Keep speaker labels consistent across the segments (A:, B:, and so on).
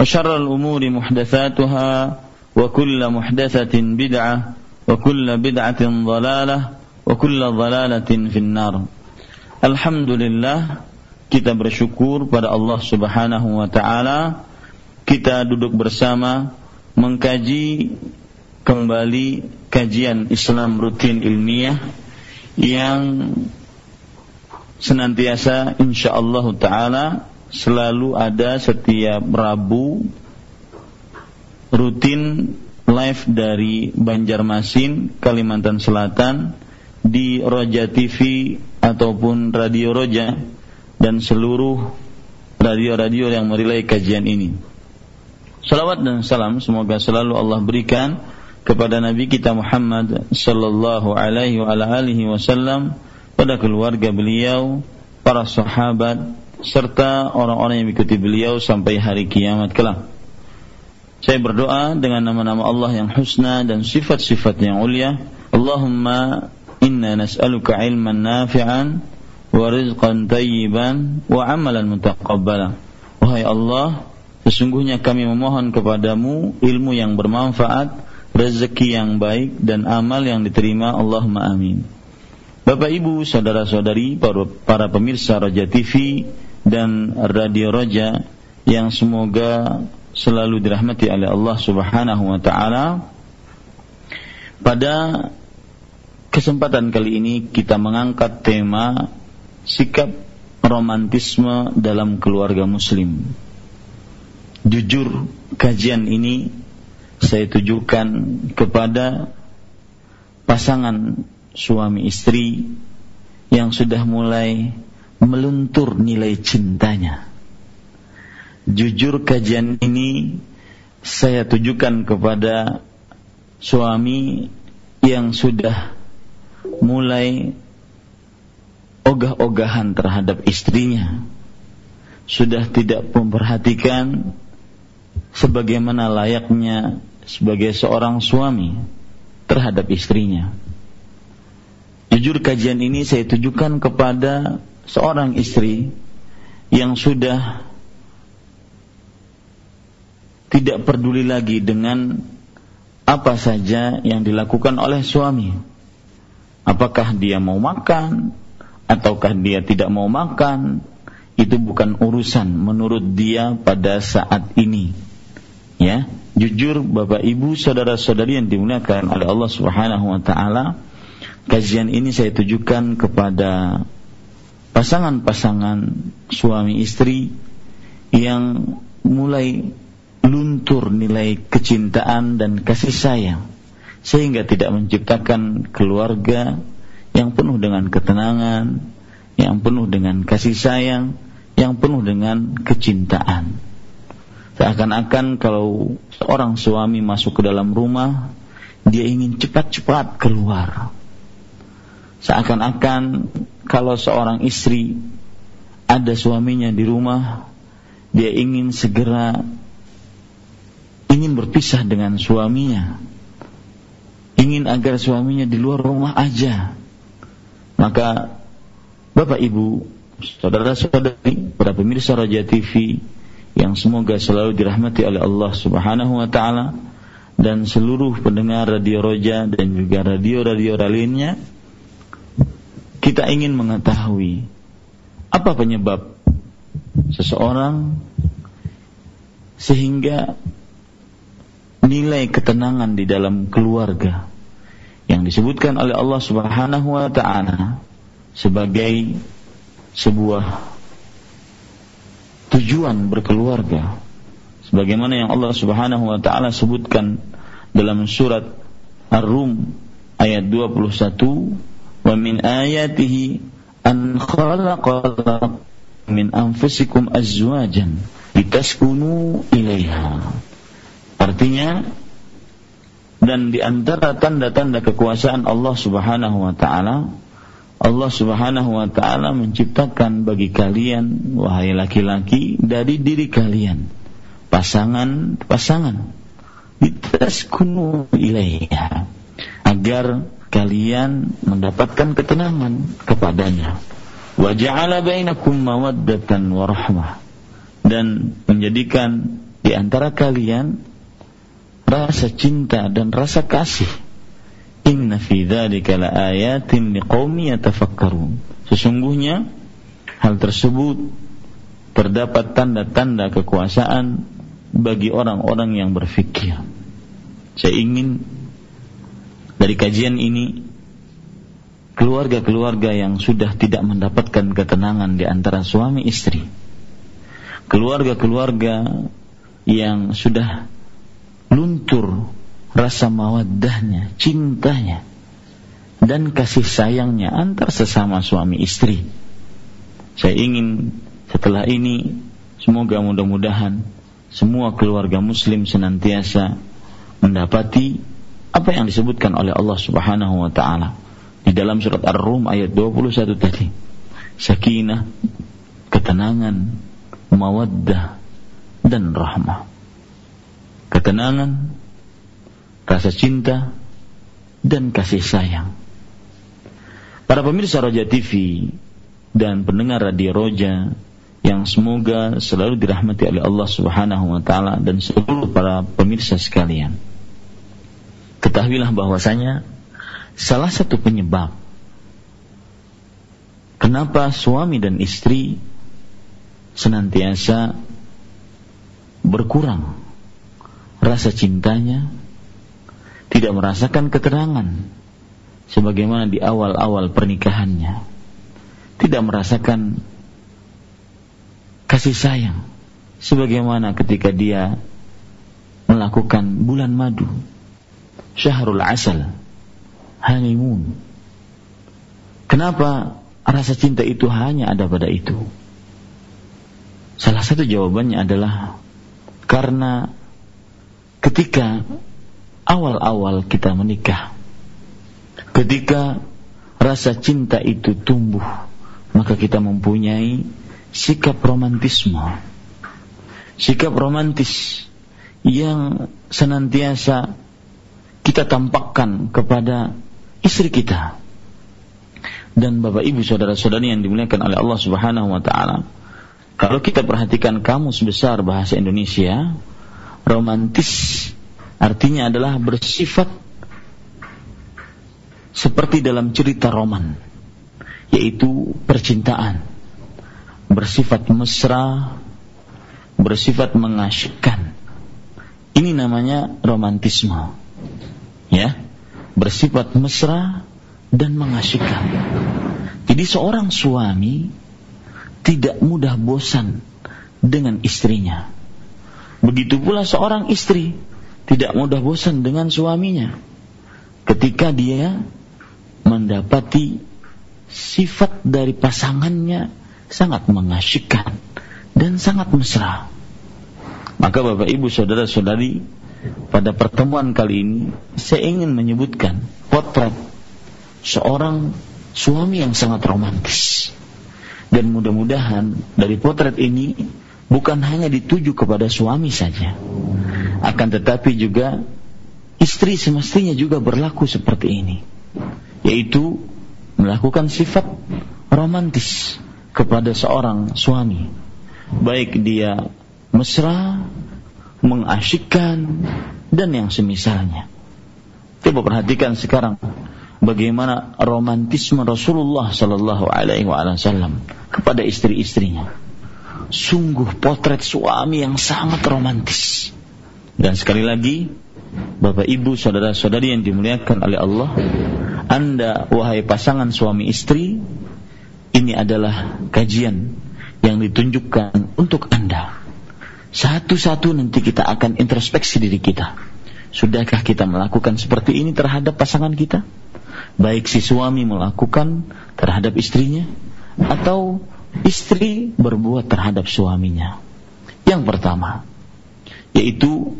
A: وشر الأمور محدثاتها وكل محدثة بدعة وكل بدعة ضلالة وكل ضلالة في النار الحمد لله kita bersyukur pada Allah Subhanahu wa taala kita duduk bersama mengkaji kembali kajian Islam rutin ilmiah yang senantiasa insyaallah taala selalu ada setiap Rabu rutin live dari Banjarmasin, Kalimantan Selatan di Roja TV ataupun Radio Roja dan seluruh radio-radio yang merilai kajian ini. Salawat dan salam semoga selalu Allah berikan kepada Nabi kita Muhammad sallallahu alaihi wa alihi wasallam pada keluarga beliau, para sahabat, serta orang-orang yang mengikuti beliau sampai hari kiamat kelak. Saya berdoa dengan nama-nama Allah yang husna dan sifat-sifat yang ulia. Allahumma inna nas'aluka ilman nafi'an wa rizqan tayyiban wa amalan mutaqabbala. Wahai Allah, sesungguhnya kami memohon kepadamu ilmu yang bermanfaat, rezeki yang baik dan amal yang diterima. Allahumma amin. Bapak Ibu, saudara-saudari, para pemirsa Raja TV dan Radio Roja yang semoga selalu dirahmati oleh Allah Subhanahu wa taala. Pada kesempatan kali ini kita mengangkat tema sikap romantisme dalam keluarga muslim. Jujur kajian ini saya tujukan kepada pasangan suami istri yang sudah mulai meluntur nilai cintanya. Jujur kajian ini saya tujukan kepada suami yang sudah mulai ogah-ogahan terhadap istrinya. Sudah tidak memperhatikan sebagaimana layaknya sebagai seorang suami terhadap istrinya. Jujur kajian ini saya tujukan kepada seorang istri yang sudah tidak peduli lagi dengan apa saja yang dilakukan oleh suami. Apakah dia mau makan ataukah dia tidak mau makan, itu bukan urusan menurut dia pada saat ini. Ya, jujur Bapak Ibu, saudara-saudari yang dimuliakan oleh Allah Subhanahu wa taala, kajian ini saya tujukan kepada pasangan-pasangan suami istri yang mulai luntur nilai kecintaan dan kasih sayang sehingga tidak menciptakan keluarga yang penuh dengan ketenangan, yang penuh dengan kasih sayang, yang penuh dengan kecintaan. Seakan-akan kalau seorang suami masuk ke dalam rumah, dia ingin cepat-cepat keluar. Seakan-akan kalau seorang istri ada suaminya di rumah, dia ingin segera ingin berpisah dengan suaminya, ingin agar suaminya di luar rumah aja, maka Bapak Ibu, saudara-saudari, para pemirsa Raja TV yang semoga selalu dirahmati oleh Allah Subhanahu wa taala dan seluruh pendengar radio Roja dan juga radio-radio lainnya, kita ingin mengetahui apa penyebab seseorang sehingga nilai ketenangan di dalam keluarga yang disebutkan oleh Allah Subhanahu wa taala sebagai sebuah tujuan berkeluarga. Sebagaimana yang Allah Subhanahu wa taala sebutkan dalam surat Ar-Rum ayat 21 wa min ayatihi an khalaqa min anfusikum azwajan litaskunu ilaiha. Artinya dan di antara tanda-tanda kekuasaan Allah Subhanahu wa taala Allah Subhanahu wa taala menciptakan bagi kalian wahai laki-laki dari diri kalian pasangan-pasangan litaskunu ilaiha agar kalian mendapatkan ketenangan kepadanya. Wa ja'ala bainakum mawaddatan wa rahmah dan menjadikan di antara kalian rasa cinta dan rasa kasih. Inna fi dzalika laayatin liqaumin yatafakkarun. Sesungguhnya hal tersebut terdapat tanda-tanda kekuasaan bagi orang-orang yang berfikir. Saya ingin dari kajian ini keluarga-keluarga yang sudah tidak mendapatkan ketenangan di antara suami istri keluarga-keluarga yang sudah luntur rasa mawaddahnya, cintanya dan kasih sayangnya antar sesama suami istri. Saya ingin setelah ini semoga mudah-mudahan semua keluarga muslim senantiasa mendapati apa yang disebutkan oleh Allah Subhanahu wa taala di dalam surat Ar-Rum ayat 21 tadi. Sakinah, ketenangan, mawaddah dan rahmah. Ketenangan, rasa cinta dan kasih sayang. Para pemirsa Roja TV dan pendengar radio Roja yang semoga selalu dirahmati oleh Allah Subhanahu wa taala dan seluruh para pemirsa sekalian ketahuilah bahwasanya salah satu penyebab kenapa suami dan istri senantiasa berkurang rasa cintanya, tidak merasakan keterangan sebagaimana di awal-awal pernikahannya, tidak merasakan kasih sayang sebagaimana ketika dia melakukan bulan madu syahrul asal, honeymoon. Kenapa rasa cinta itu hanya ada pada itu? Salah satu jawabannya adalah karena ketika awal-awal kita menikah, ketika rasa cinta itu tumbuh, maka kita mempunyai sikap romantisme. Sikap romantis yang senantiasa kita tampakkan kepada istri kita dan bapak ibu saudara-saudari yang dimuliakan oleh Allah Subhanahu wa taala. Kalau kita perhatikan kamus besar bahasa Indonesia, romantis artinya adalah bersifat seperti dalam cerita roman, yaitu percintaan, bersifat mesra, bersifat mengasyikkan. Ini namanya romantisme ya bersifat mesra dan mengasyikkan. Jadi seorang suami tidak mudah bosan dengan istrinya. Begitu pula seorang istri tidak mudah bosan dengan suaminya ketika dia mendapati sifat dari pasangannya sangat mengasyikkan dan sangat mesra. Maka Bapak Ibu saudara-saudari pada pertemuan kali ini saya ingin menyebutkan potret seorang suami yang sangat romantis. Dan mudah-mudahan dari potret ini bukan hanya dituju kepada suami saja, Akan tetapi juga istri semestinya juga berlaku seperti ini. Yaitu melakukan sifat romantis kepada seorang suami. Baik dia mesra, mengasyikkan, dan yang semisalnya. Coba perhatikan sekarang bagaimana romantisme Rasulullah Sallallahu Alaihi Wasallam kepada istri-istrinya. Sungguh potret suami yang sangat romantis. Dan sekali lagi, Bapak Ibu, saudara-saudari yang dimuliakan oleh Allah, Anda wahai pasangan suami istri, ini adalah kajian yang ditunjukkan untuk Anda. Satu-satu nanti kita akan introspeksi diri kita. Sudahkah kita melakukan seperti ini terhadap pasangan kita? baik si suami melakukan terhadap istrinya atau istri berbuat terhadap suaminya. Yang pertama yaitu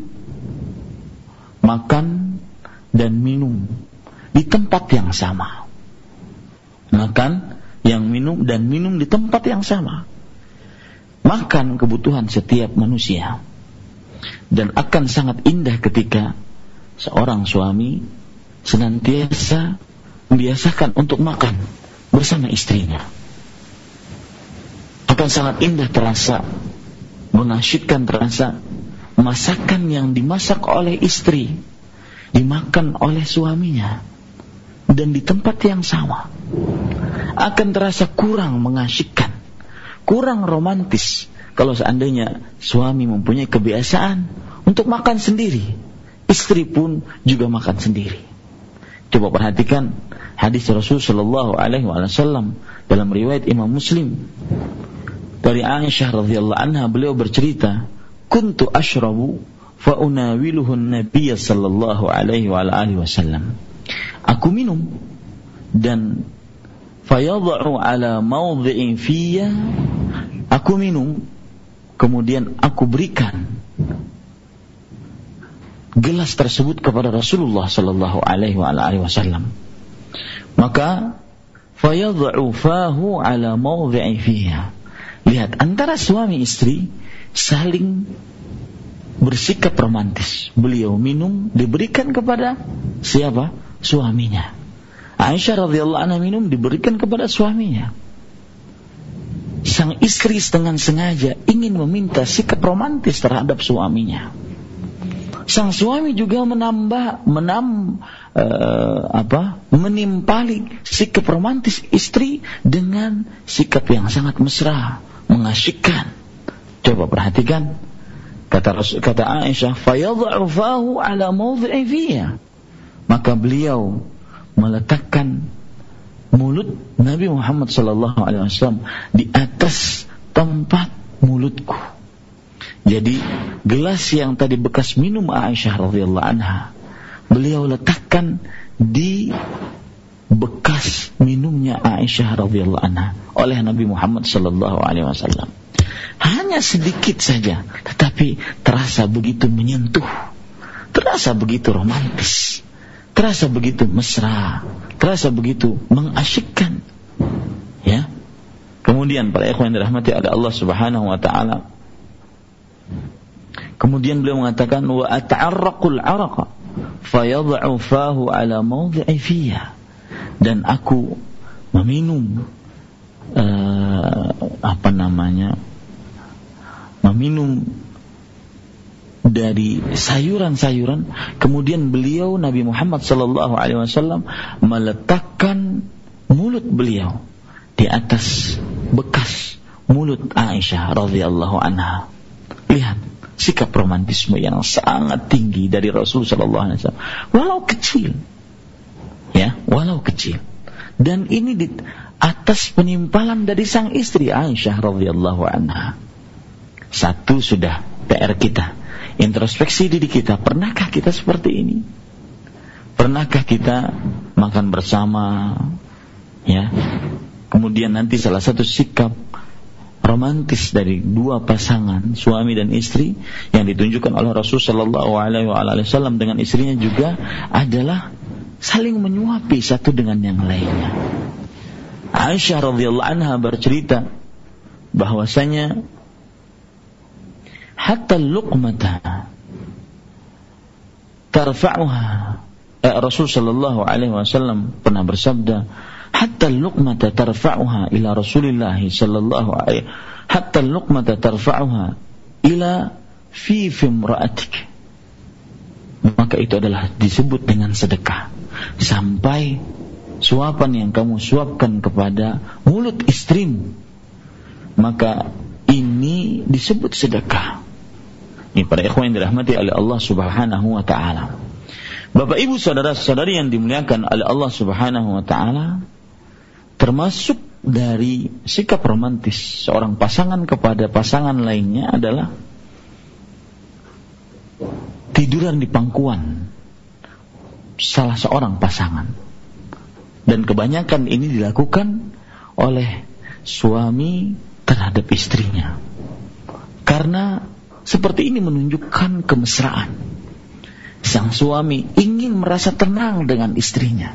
A: makan dan minum di tempat yang sama. Makan yang minum dan minum di tempat yang sama. Makan kebutuhan setiap manusia. Dan akan sangat indah ketika seorang suami senantiasa membiasakan untuk makan bersama istrinya. Akan sangat indah terasa, mengasyikkan terasa masakan yang dimasak oleh istri dimakan oleh suaminya dan di tempat yang sama akan terasa kurang mengasyikkan, kurang romantis kalau seandainya suami mempunyai kebiasaan untuk makan sendiri, istri pun juga makan sendiri. Coba perhatikan hadis Rasul Shallallahu Alaihi Wasallam dalam riwayat Imam Muslim dari Aisyah radhiyallahu anha beliau bercerita, "Kuntu ashrabu fa unawiluhu Nabiy sallallahu alaihi wa alihi wasallam." Aku minum dan fayadha'u ala mawdhi'in fiyya aku minum kemudian aku berikan gelas tersebut kepada Rasulullah sallallahu alaihi wasallam. Maka fayad'u fahu ala mawdhi'i fiha. Lihat antara suami istri saling bersikap romantis. Beliau minum diberikan kepada siapa? Suaminya. Aisyah radhiyallahu anha minum diberikan kepada suaminya. Sang istri dengan sengaja ingin meminta sikap romantis terhadap suaminya. Sang suami juga menambah menam uh, apa menimpali sikap romantis istri dengan sikap yang sangat mesra mengasyikkan. Coba perhatikan kata kata Aisyah fayadha'u fahu ala mawdhi'i maka beliau meletakkan mulut Nabi Muhammad sallallahu alaihi wasallam di atas tempat mulutku jadi gelas yang tadi bekas minum Aisyah radhiyallahu anha, beliau letakkan di bekas minumnya Aisyah radhiyallahu anha oleh Nabi Muhammad sallallahu alaihi wasallam. Hanya sedikit saja, tetapi terasa begitu menyentuh, terasa begitu romantis, terasa begitu mesra, terasa begitu mengasyikkan. Ya. Kemudian para ikhwan dirahmati oleh Allah Subhanahu wa taala, Kemudian beliau mengatakan wa ata'arraqul araqa fayad'u fahu ala mawdhi'i fiyya. Dan aku meminum uh, apa namanya? meminum dari sayuran-sayuran kemudian beliau Nabi Muhammad sallallahu alaihi wasallam meletakkan mulut beliau di atas bekas mulut Aisyah radhiyallahu anha lihat sikap romantisme yang sangat tinggi dari Rasul Sallallahu Alaihi Wasallam, walau kecil, ya, walau kecil. Dan ini di atas penimpalan dari sang istri Aisyah radhiyallahu anha. Satu sudah PR kita, introspeksi diri kita. Pernahkah kita seperti ini? Pernahkah kita makan bersama? Ya, kemudian nanti salah satu sikap romantis dari dua pasangan suami dan istri yang ditunjukkan oleh Rasul Shallallahu Alaihi Wasallam dengan istrinya juga adalah saling menyuapi satu dengan yang lainnya. Aisyah radhiyallahu anha bercerita bahwasanya hatta luqmata tarfa'uha. Eh, Rasul sallallahu alaihi wasallam pernah bersabda hatta luqmata tarfa'uha ila Rasulillah sallallahu alaihi hatta luqmata tarfa'uha ila fi fimra'atik maka itu adalah disebut dengan sedekah. Sampai suapan yang kamu suapkan kepada mulut istrimu maka ini disebut sedekah ini para ikhwan yang dirahmati oleh Allah Subhanahu wa taala Bapak Ibu saudara-saudari yang dimuliakan oleh Allah Subhanahu wa taala termasuk dari sikap romantis seorang pasangan kepada pasangan lainnya adalah tiduran di pangkuan salah seorang pasangan. Dan kebanyakan ini dilakukan oleh suami terhadap istrinya. Karena seperti ini menunjukkan kemesraan. Sang suami ingin merasa tenang dengan istrinya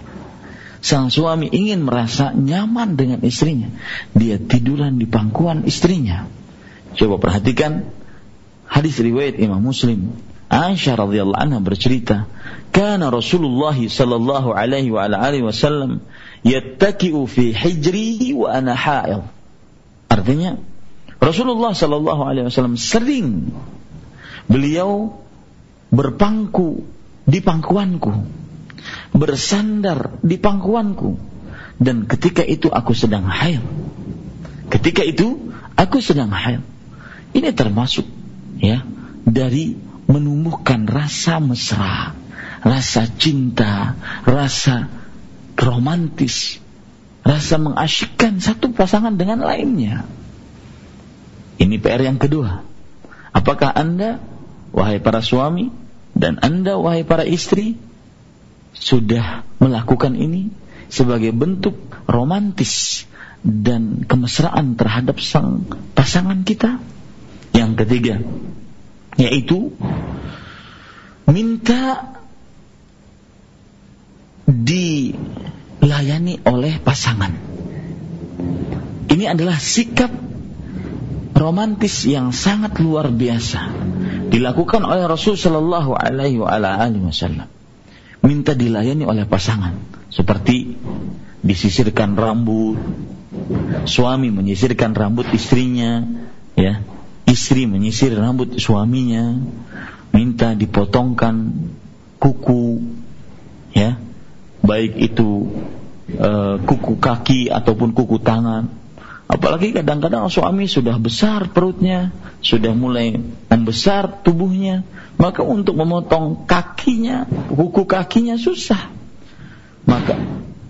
A: sang suami ingin merasa nyaman dengan istrinya, dia tiduran di pangkuan istrinya. Coba perhatikan hadis riwayat Imam Muslim. Aisyah radhiyallahu anha bercerita, "Kana Rasulullah sallallahu alaihi wa ala alihi wasallam yattaki'u fi hijri wa ana haid." Artinya, Rasulullah sallallahu alaihi wasallam sering beliau berpangku di pangkuanku bersandar di pangkuanku. Dan ketika itu aku sedang haid. Ketika itu aku sedang haid. Ini termasuk ya dari menumbuhkan rasa mesra rasa cinta rasa romantis rasa mengasyikkan satu pasangan dengan lainnya ini PR yang kedua apakah anda wahai para suami dan anda wahai para istri sudah melakukan ini sebagai bentuk romantis dan kemesraan terhadap sang pasangan kita. Yang ketiga, yaitu minta dilayani oleh pasangan. Ini adalah sikap romantis yang sangat luar biasa dilakukan oleh Rasul Shallallahu Alaihi Wasallam. Minta dilayani oleh pasangan. Seperti disisirkan rambut suami menyisirkan rambut istrinya ya. Istri menyisir rambut suaminya minta dipotongkan kuku ya. Baik itu e, kuku kaki ataupun kuku tangan Apalagi kadang-kadang suami sudah besar perutnya, sudah mulai membesar tubuhnya, maka untuk memotong kakinya, kuku kakinya susah. Maka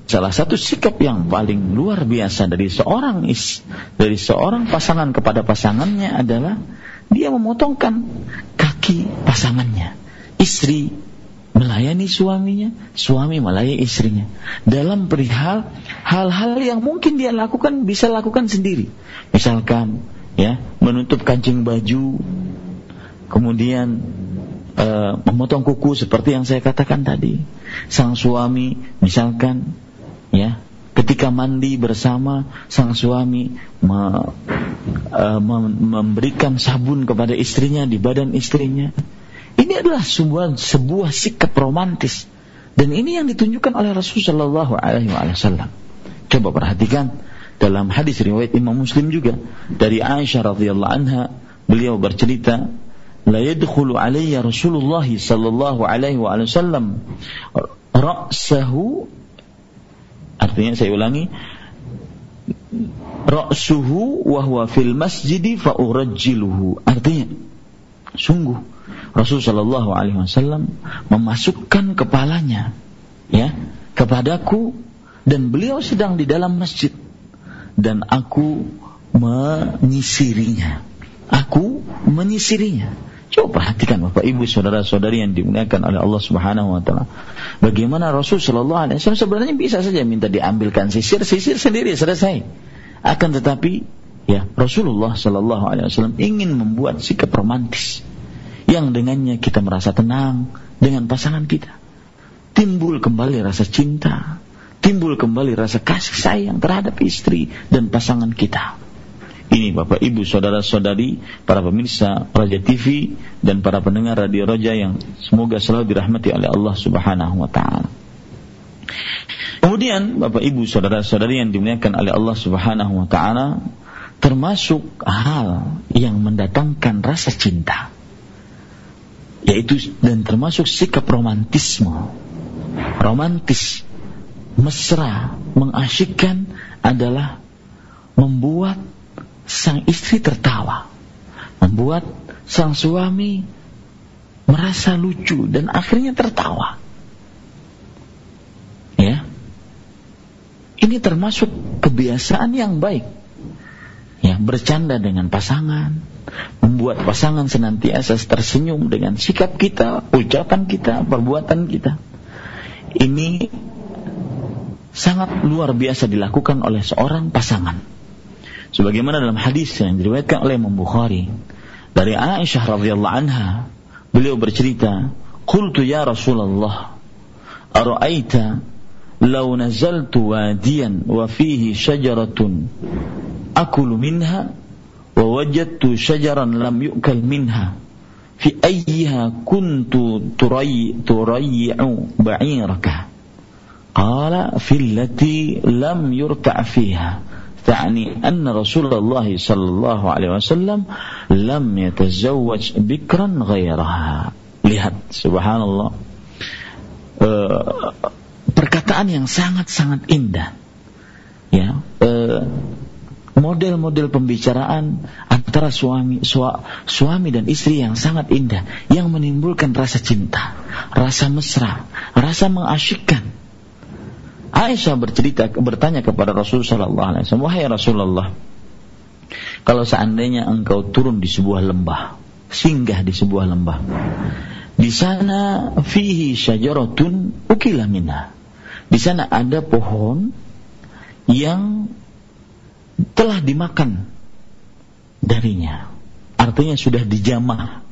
A: salah satu sikap yang paling luar biasa dari seorang is, dari seorang pasangan kepada pasangannya adalah dia memotongkan kaki pasangannya. Istri melayani suaminya, suami melayani istrinya. Dalam perihal hal-hal yang mungkin dia lakukan bisa lakukan sendiri. Misalkan ya, menutup kancing baju, kemudian e, memotong kuku seperti yang saya katakan tadi. Sang suami misalkan ya, ketika mandi bersama sang suami me, e, memberikan sabun kepada istrinya di badan istrinya ini adalah sebuah, sebuah sikap romantis. Dan ini yang ditunjukkan oleh Rasulullah SAW. Coba perhatikan dalam hadis riwayat Imam Muslim juga dari Aisyah radhiyallahu anha beliau bercerita la yadkhulu alayya Rasulullah sallallahu alaihi wasallam ra'sahu artinya saya ulangi ra'suhu wa huwa fil masjidi fa urajjiluhu artinya sungguh Rasul Shallallahu Alaihi Wasallam memasukkan kepalanya ya kepadaku dan beliau sedang di dalam masjid dan aku menyisirinya. Aku menyisirinya. Coba perhatikan Bapak Ibu saudara-saudari yang dimuliakan oleh Allah Subhanahu wa taala. Bagaimana Rasul sallallahu alaihi wasallam sebenarnya bisa saja minta diambilkan sisir, sisir sendiri selesai. Akan tetapi ya Rasulullah sallallahu alaihi wasallam ingin membuat sikap romantis yang dengannya kita merasa tenang dengan pasangan kita. Timbul kembali rasa cinta, timbul kembali rasa kasih sayang terhadap istri dan pasangan kita. Ini Bapak Ibu saudara-saudari para pemirsa Raja TV dan para pendengar Radio Raja yang semoga selalu dirahmati oleh Allah Subhanahu wa taala. Kemudian Bapak Ibu saudara-saudari yang dimuliakan oleh Allah Subhanahu wa taala termasuk hal yang mendatangkan rasa cinta yaitu dan termasuk sikap romantisme. Romantis. Mesra. Mengasyikkan adalah membuat sang istri tertawa. Membuat sang suami merasa lucu dan akhirnya tertawa. Ya. Ini termasuk kebiasaan yang baik ya bercanda dengan pasangan membuat pasangan senantiasa tersenyum dengan sikap kita ucapan kita perbuatan kita. Ini sangat luar biasa dilakukan oleh seorang pasangan. Sebagaimana dalam hadis yang diriwayatkan oleh Imam Bukhari dari Aisyah radhiyallahu anha beliau bercerita qultu ya Rasulullah ara'aita law nazaltu wadiyan wa fihi syajaratun أكل منها ووجدت شجرا لم يؤكل منها في أيها كنت تري تريع بعيرك قال في التي لم يرتع فيها تعني أن رسول الله صلى الله عليه وسلم لم يتزوج بكرا غيرها lihat subhanallah uh, perkataan yang sangat-sangat indah ya uh, model-model pembicaraan antara suami suami dan istri yang sangat indah yang menimbulkan rasa cinta, rasa mesra, rasa mengasyikkan. Aisyah bercerita bertanya kepada Rasulullah sallallahu alaihi wasallam, "Wahai Rasulullah, kalau seandainya engkau turun di sebuah lembah, singgah di sebuah lembah. Di sana fihi syajaratun ukila minha. Di sana ada pohon yang telah dimakan darinya. Artinya sudah dijamah.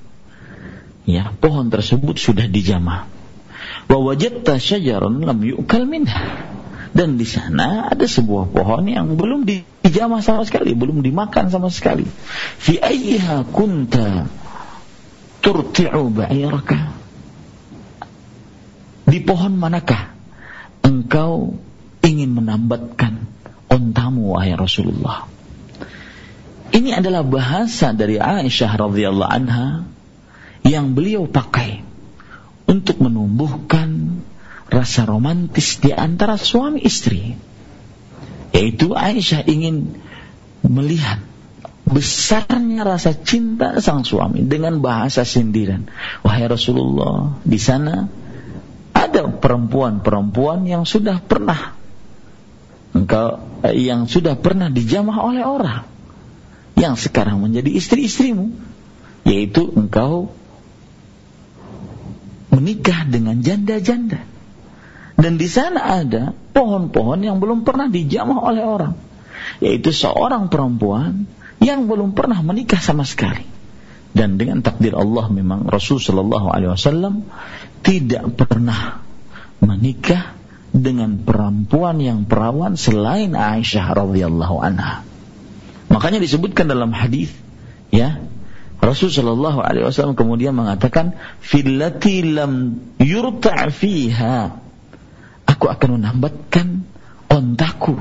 A: Ya, pohon tersebut sudah dijamah. Wa wajadta syajaran lam yu'kal minha. Dan di sana ada sebuah pohon yang belum dijamah sama sekali, belum dimakan sama sekali. Fi ayyiha kunta turti'u ba'iraka? Di pohon manakah engkau ingin menambatkan ontamu wahai Rasulullah. Ini adalah bahasa dari Aisyah radhiyallahu anha yang beliau pakai untuk menumbuhkan rasa romantis di antara suami istri. Yaitu Aisyah ingin melihat besarnya rasa cinta sang suami dengan bahasa sindiran. Wahai Rasulullah, di sana ada perempuan-perempuan yang sudah pernah engkau eh, yang sudah pernah dijamah oleh orang. Yang sekarang menjadi istri-istrimu. Yaitu engkau menikah dengan janda-janda. Dan di sana ada pohon-pohon yang belum pernah dijamah oleh orang. Yaitu seorang perempuan yang belum pernah menikah sama sekali. Dan dengan takdir Allah memang Rasul Shallallahu tidak pernah menikah dengan perempuan yang perawan selain Aisyah radhiyallahu anha. Makanya disebutkan dalam hadis ya Rasul Shallallahu Alaihi Wasallam kemudian mengatakan filati lam yurta fiha aku akan menambatkan ontaku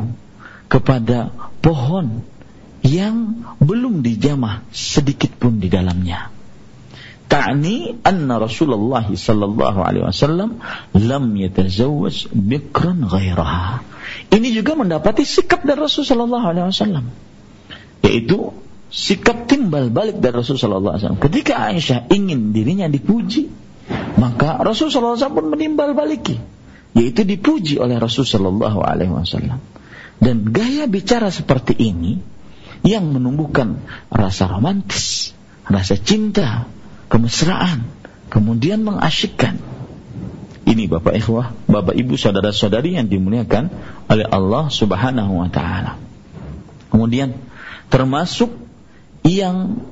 A: kepada pohon yang belum dijamah sedikit pun di dalamnya ta'ni anna Rasulullah sallallahu alaihi wasallam lam yatazawwaj bikran ghairaha. Ini juga mendapati sikap dari Rasul sallallahu alaihi wasallam yaitu sikap timbal balik dari Rasul sallallahu alaihi wasallam. Ketika Aisyah ingin dirinya dipuji, maka Rasul sallallahu alaihi wasallam pun menimbal baliki, yaitu dipuji oleh Rasul sallallahu alaihi wasallam. Dan gaya bicara seperti ini yang menumbuhkan rasa romantis, rasa cinta, kemesraan, kemudian mengasyikkan. Ini Bapak Ikhwah, Bapak Ibu saudara-saudari yang dimuliakan oleh Allah Subhanahu wa taala. Kemudian termasuk yang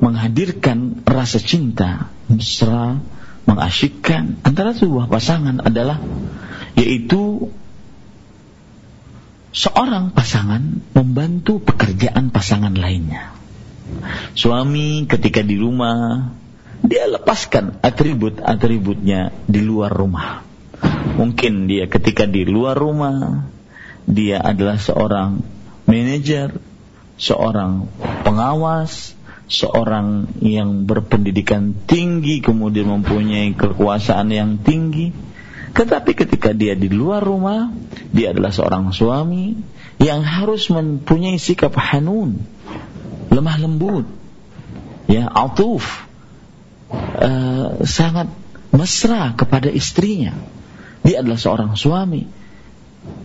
A: menghadirkan rasa cinta, mesra, mengasyikkan antara sebuah pasangan adalah yaitu seorang pasangan membantu pekerjaan pasangan lainnya. Suami ketika di rumah dia lepaskan atribut-atributnya di luar rumah. Mungkin dia ketika di luar rumah dia adalah seorang manajer, seorang pengawas, seorang yang berpendidikan tinggi kemudian mempunyai kekuasaan yang tinggi tetapi ketika dia di luar rumah, dia adalah seorang suami yang harus mempunyai sikap hanun, lemah lembut, ya, atuf, uh, sangat mesra kepada istrinya. Dia adalah seorang suami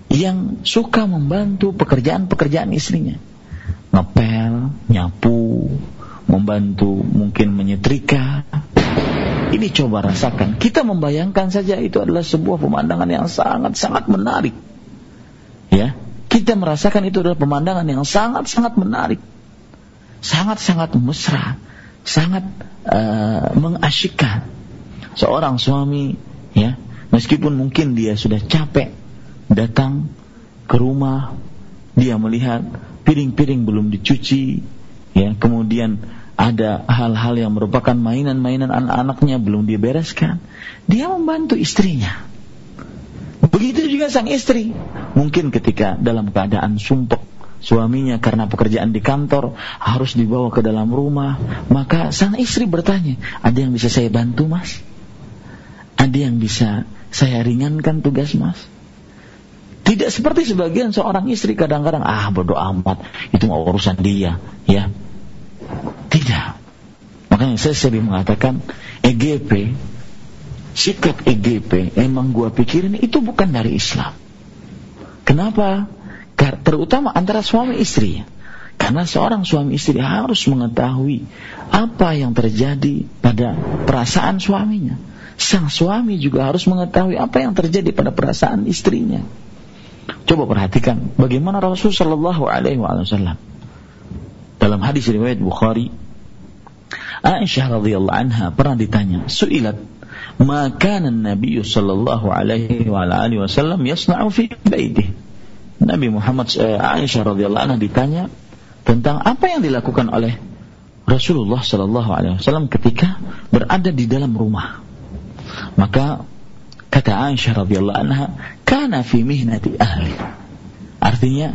A: yang suka membantu pekerjaan-pekerjaan istrinya. Ngepel, nyapu, membantu mungkin menyetrika, ini coba rasakan. Kita membayangkan saja itu adalah sebuah pemandangan yang sangat-sangat menarik. Ya, kita merasakan itu adalah pemandangan yang sangat-sangat menarik. Sangat-sangat mesra, sangat uh, mengasyikkan. Seorang suami, ya, meskipun mungkin dia sudah capek datang ke rumah, dia melihat piring-piring belum dicuci, ya, kemudian ada hal-hal yang merupakan mainan-mainan anak-anaknya belum dia bereskan, dia membantu istrinya. Begitu juga sang istri. Mungkin ketika dalam keadaan sumpek suaminya karena pekerjaan di kantor harus dibawa ke dalam rumah, maka sang istri bertanya, "Ada yang bisa saya bantu, Mas? Ada yang bisa saya ringankan tugas, Mas?" Tidak seperti sebagian seorang istri kadang-kadang, "Ah, bodoh amat, itu urusan dia." Ya, tidak. Makanya saya sering mengatakan EGP, sikap EGP emang gua pikirin itu bukan dari Islam. Kenapa? Terutama antara suami istri. Karena seorang suami istri harus mengetahui apa yang terjadi pada perasaan suaminya. Sang suami juga harus mengetahui apa yang terjadi pada perasaan istrinya. Coba perhatikan bagaimana Rasulullah Shallallahu Alaihi Wasallam dalam hadis riwayat Bukhari, Aisyah radhiyallahu anha pernah ditanya, "Su'ilat, ma kana Nabi sallallahu alaihi wasallam yasna'u fi baitihi?" Nabi Muhammad eh, Aisyah radhiyallahu anha ditanya tentang apa yang dilakukan oleh Rasulullah sallallahu alaihi wasallam ketika berada di dalam rumah. Maka kata Aisyah radhiyallahu anha, "Kana fi mihnati ahli." Artinya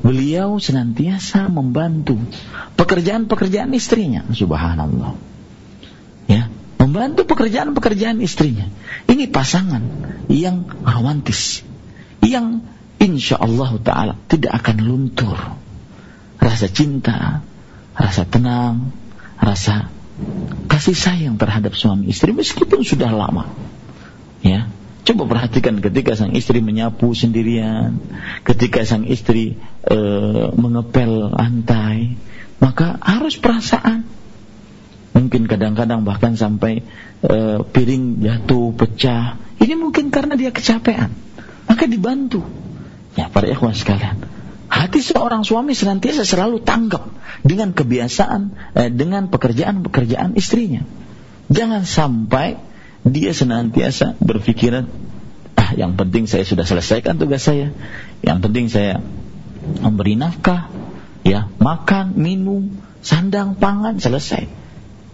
A: beliau senantiasa membantu pekerjaan-pekerjaan istrinya. Subhanallah. Ya, membantu pekerjaan-pekerjaan istrinya. Ini pasangan yang romantis, yang insya Allah Taala tidak akan luntur. Rasa cinta, rasa tenang, rasa kasih sayang terhadap suami istri meskipun sudah lama. Ya, Coba perhatikan ketika sang istri menyapu sendirian, ketika sang istri e, mengepel lantai, maka harus perasaan. Mungkin kadang-kadang bahkan sampai e, piring jatuh, pecah. Ini mungkin karena dia kecapean. Maka dibantu. Ya, para ikhwan sekalian. Hati seorang suami senantiasa selalu tanggap dengan kebiasaan, eh, dengan pekerjaan-pekerjaan istrinya. Jangan sampai dia senantiasa berpikiran ah yang penting saya sudah selesaikan tugas saya. Yang penting saya memberi nafkah ya makan minum sandang pangan selesai.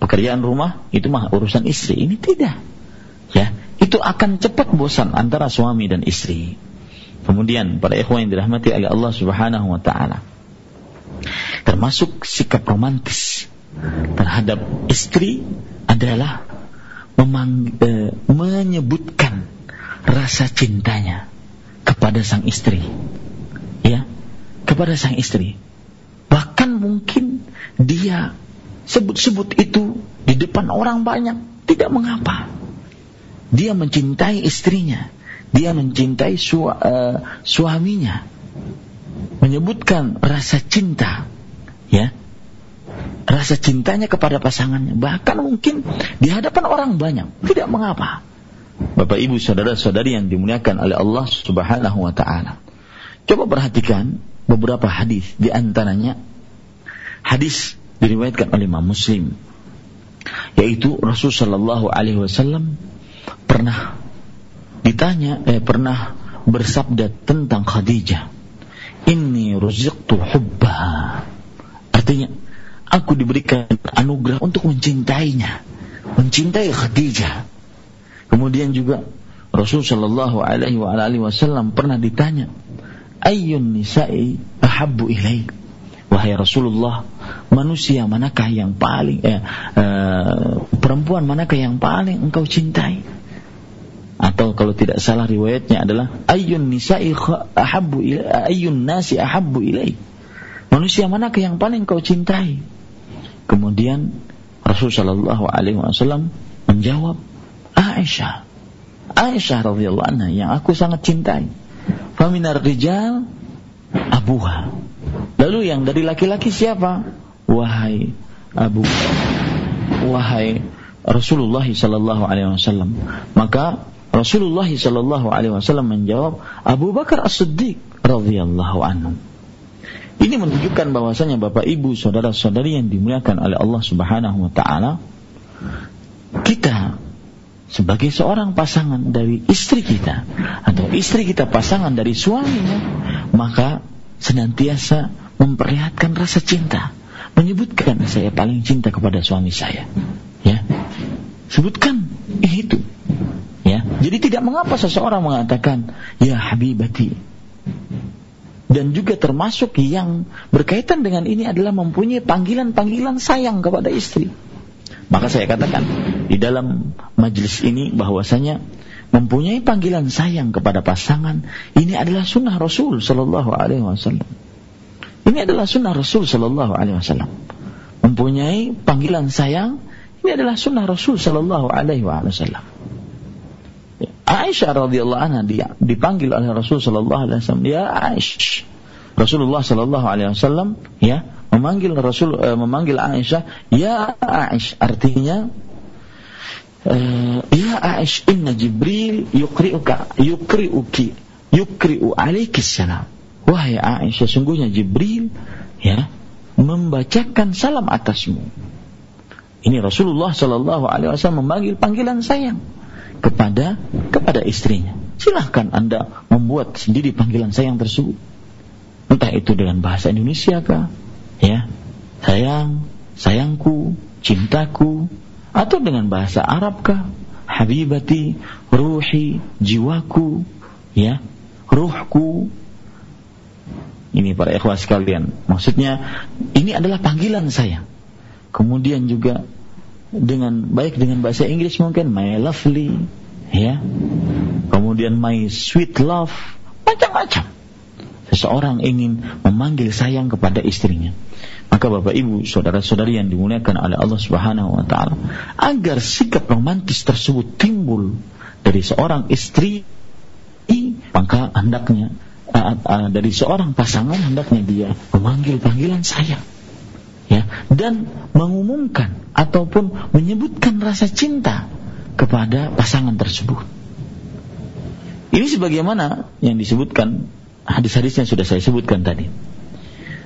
A: Pekerjaan rumah itu mah urusan istri. Ini tidak. Ya itu akan cepat bosan antara suami dan istri kemudian para ikhwan yang dirahmati oleh Allah Subhanahu wa taala termasuk sikap romantis terhadap istri adalah memang, e, menyebutkan rasa cintanya kepada sang istri. Ya, kepada sang istri. Bahkan mungkin dia sebut-sebut itu di depan orang banyak, tidak mengapa. Dia mencintai istrinya, dia mencintai su uh, suaminya. Menyebutkan rasa cinta, ya, rasa cintanya kepada pasangannya. Bahkan mungkin di hadapan orang banyak. Tidak mengapa. Bapak ibu saudara-saudari yang dimuliakan oleh Allah subhanahu wa ta'ala. Coba perhatikan beberapa hadis di antaranya hadis diriwayatkan oleh Imam Muslim yaitu Rasul sallallahu alaihi wasallam pernah ditanya eh pernah bersabda tentang Khadijah Inni ruziqtu hubbaha. Artinya, aku diberikan anugerah untuk mencintainya. Mencintai Khadijah. Kemudian juga Rasul Shallallahu Alaihi Wasallam pernah ditanya, Ayun nisa'i ahabbu ilaik? Wahai Rasulullah, manusia manakah yang paling eh, eh, perempuan manakah yang paling engkau cintai? Kalau tidak salah riwayatnya adalah ayun nisa'i ahabbu nasi ahabbu ilaik. Manusia manakah yang paling kau cintai? Kemudian Rasul Shallallahu Alaihi Wasallam menjawab Aisyah. Aisyah radhiyallahu anha yang aku sangat cintai. Faminar rijal abuha. Lalu yang dari laki-laki siapa? Wahai Abu Wahai Rasulullah sallallahu alaihi wasallam. Maka Rasulullah Shallallahu Alaihi Wasallam menjawab, Abu Bakar As-Siddiq radhiyallahu anhu. Ini menunjukkan bahwasanya bapak ibu saudara saudari yang dimuliakan oleh Allah Subhanahu Wa Taala, kita sebagai seorang pasangan dari istri kita atau istri kita pasangan dari suaminya, maka senantiasa memperlihatkan rasa cinta, menyebutkan saya paling cinta kepada suami saya. Sebutkan itu Ya, jadi tidak mengapa seseorang mengatakan ya habibati. Dan juga termasuk yang berkaitan dengan ini adalah mempunyai panggilan-panggilan sayang kepada istri. Maka saya katakan di dalam majelis ini bahwasanya mempunyai panggilan sayang kepada pasangan ini adalah sunnah Rasul Shallallahu Alaihi Wasallam. Ini adalah sunnah Rasul Shallallahu Alaihi Wasallam. Mempunyai panggilan sayang ini adalah sunnah Rasul Shallallahu Alaihi Wasallam. Aisyah radhiyallahu anha dia dipanggil oleh Rasul sallallahu alaihi wasallam, "Ya Aisyah." Rasulullah sallallahu alaihi wasallam ya memanggil Rasul uh, memanggil Aisyah, "Ya Aisyah." Artinya uh, "Ya Aisyah, inna Jibril yukri'uka yukri'uki yukri'u alaiki salam." Wahai Aisyah, sungguhnya Jibril ya membacakan salam atasmu. Ini Rasulullah Shallallahu Alaihi Wasallam memanggil panggilan sayang kepada kepada istrinya. Silahkan Anda membuat sendiri panggilan sayang tersebut. Entah itu dengan bahasa Indonesia kah? Ya. Sayang, sayangku, cintaku atau dengan bahasa Arab kah? Habibati, ruhi, jiwaku, ya, ruhku. Ini para ikhwas sekalian. Maksudnya ini adalah panggilan sayang. Kemudian juga dengan baik dengan bahasa Inggris mungkin my lovely ya. Kemudian my sweet love macam-macam. Seseorang ingin memanggil sayang kepada istrinya. Maka Bapak Ibu saudara-saudari yang dimuliakan oleh Allah Subhanahu wa taala agar sikap romantis tersebut timbul dari seorang istri maka hendaknya uh, uh, dari seorang pasangan hendaknya dia memanggil panggilan sayang. ya dan mengumumkan ataupun menyebutkan rasa cinta kepada pasangan tersebut. Ini sebagaimana yang disebutkan hadis-hadis yang sudah saya sebutkan tadi.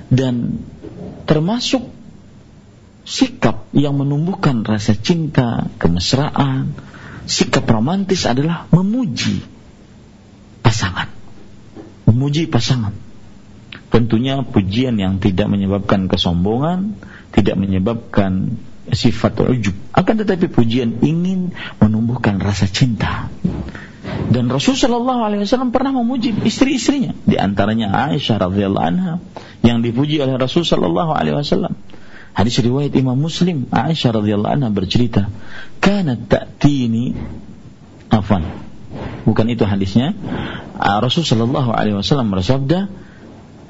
A: Dan termasuk sikap yang menumbuhkan rasa cinta, kemesraan, sikap romantis adalah memuji pasangan. Memuji pasangan. Tentunya pujian yang tidak menyebabkan kesombongan, tidak menyebabkan sifat ujub. Akan tetapi pujian ingin menumbuhkan rasa cinta. Dan Rasulullah Shallallahu Alaihi Wasallam pernah memuji istri-istrinya, di antaranya Aisyah radhiyallahu anha yang dipuji oleh Rasul Shallallahu Alaihi Wasallam. Hadis riwayat Imam Muslim, Aisyah radhiyallahu anha bercerita, "Kana ta'tini afan." Bukan itu hadisnya. Rasul Shallallahu Alaihi Wasallam bersabda,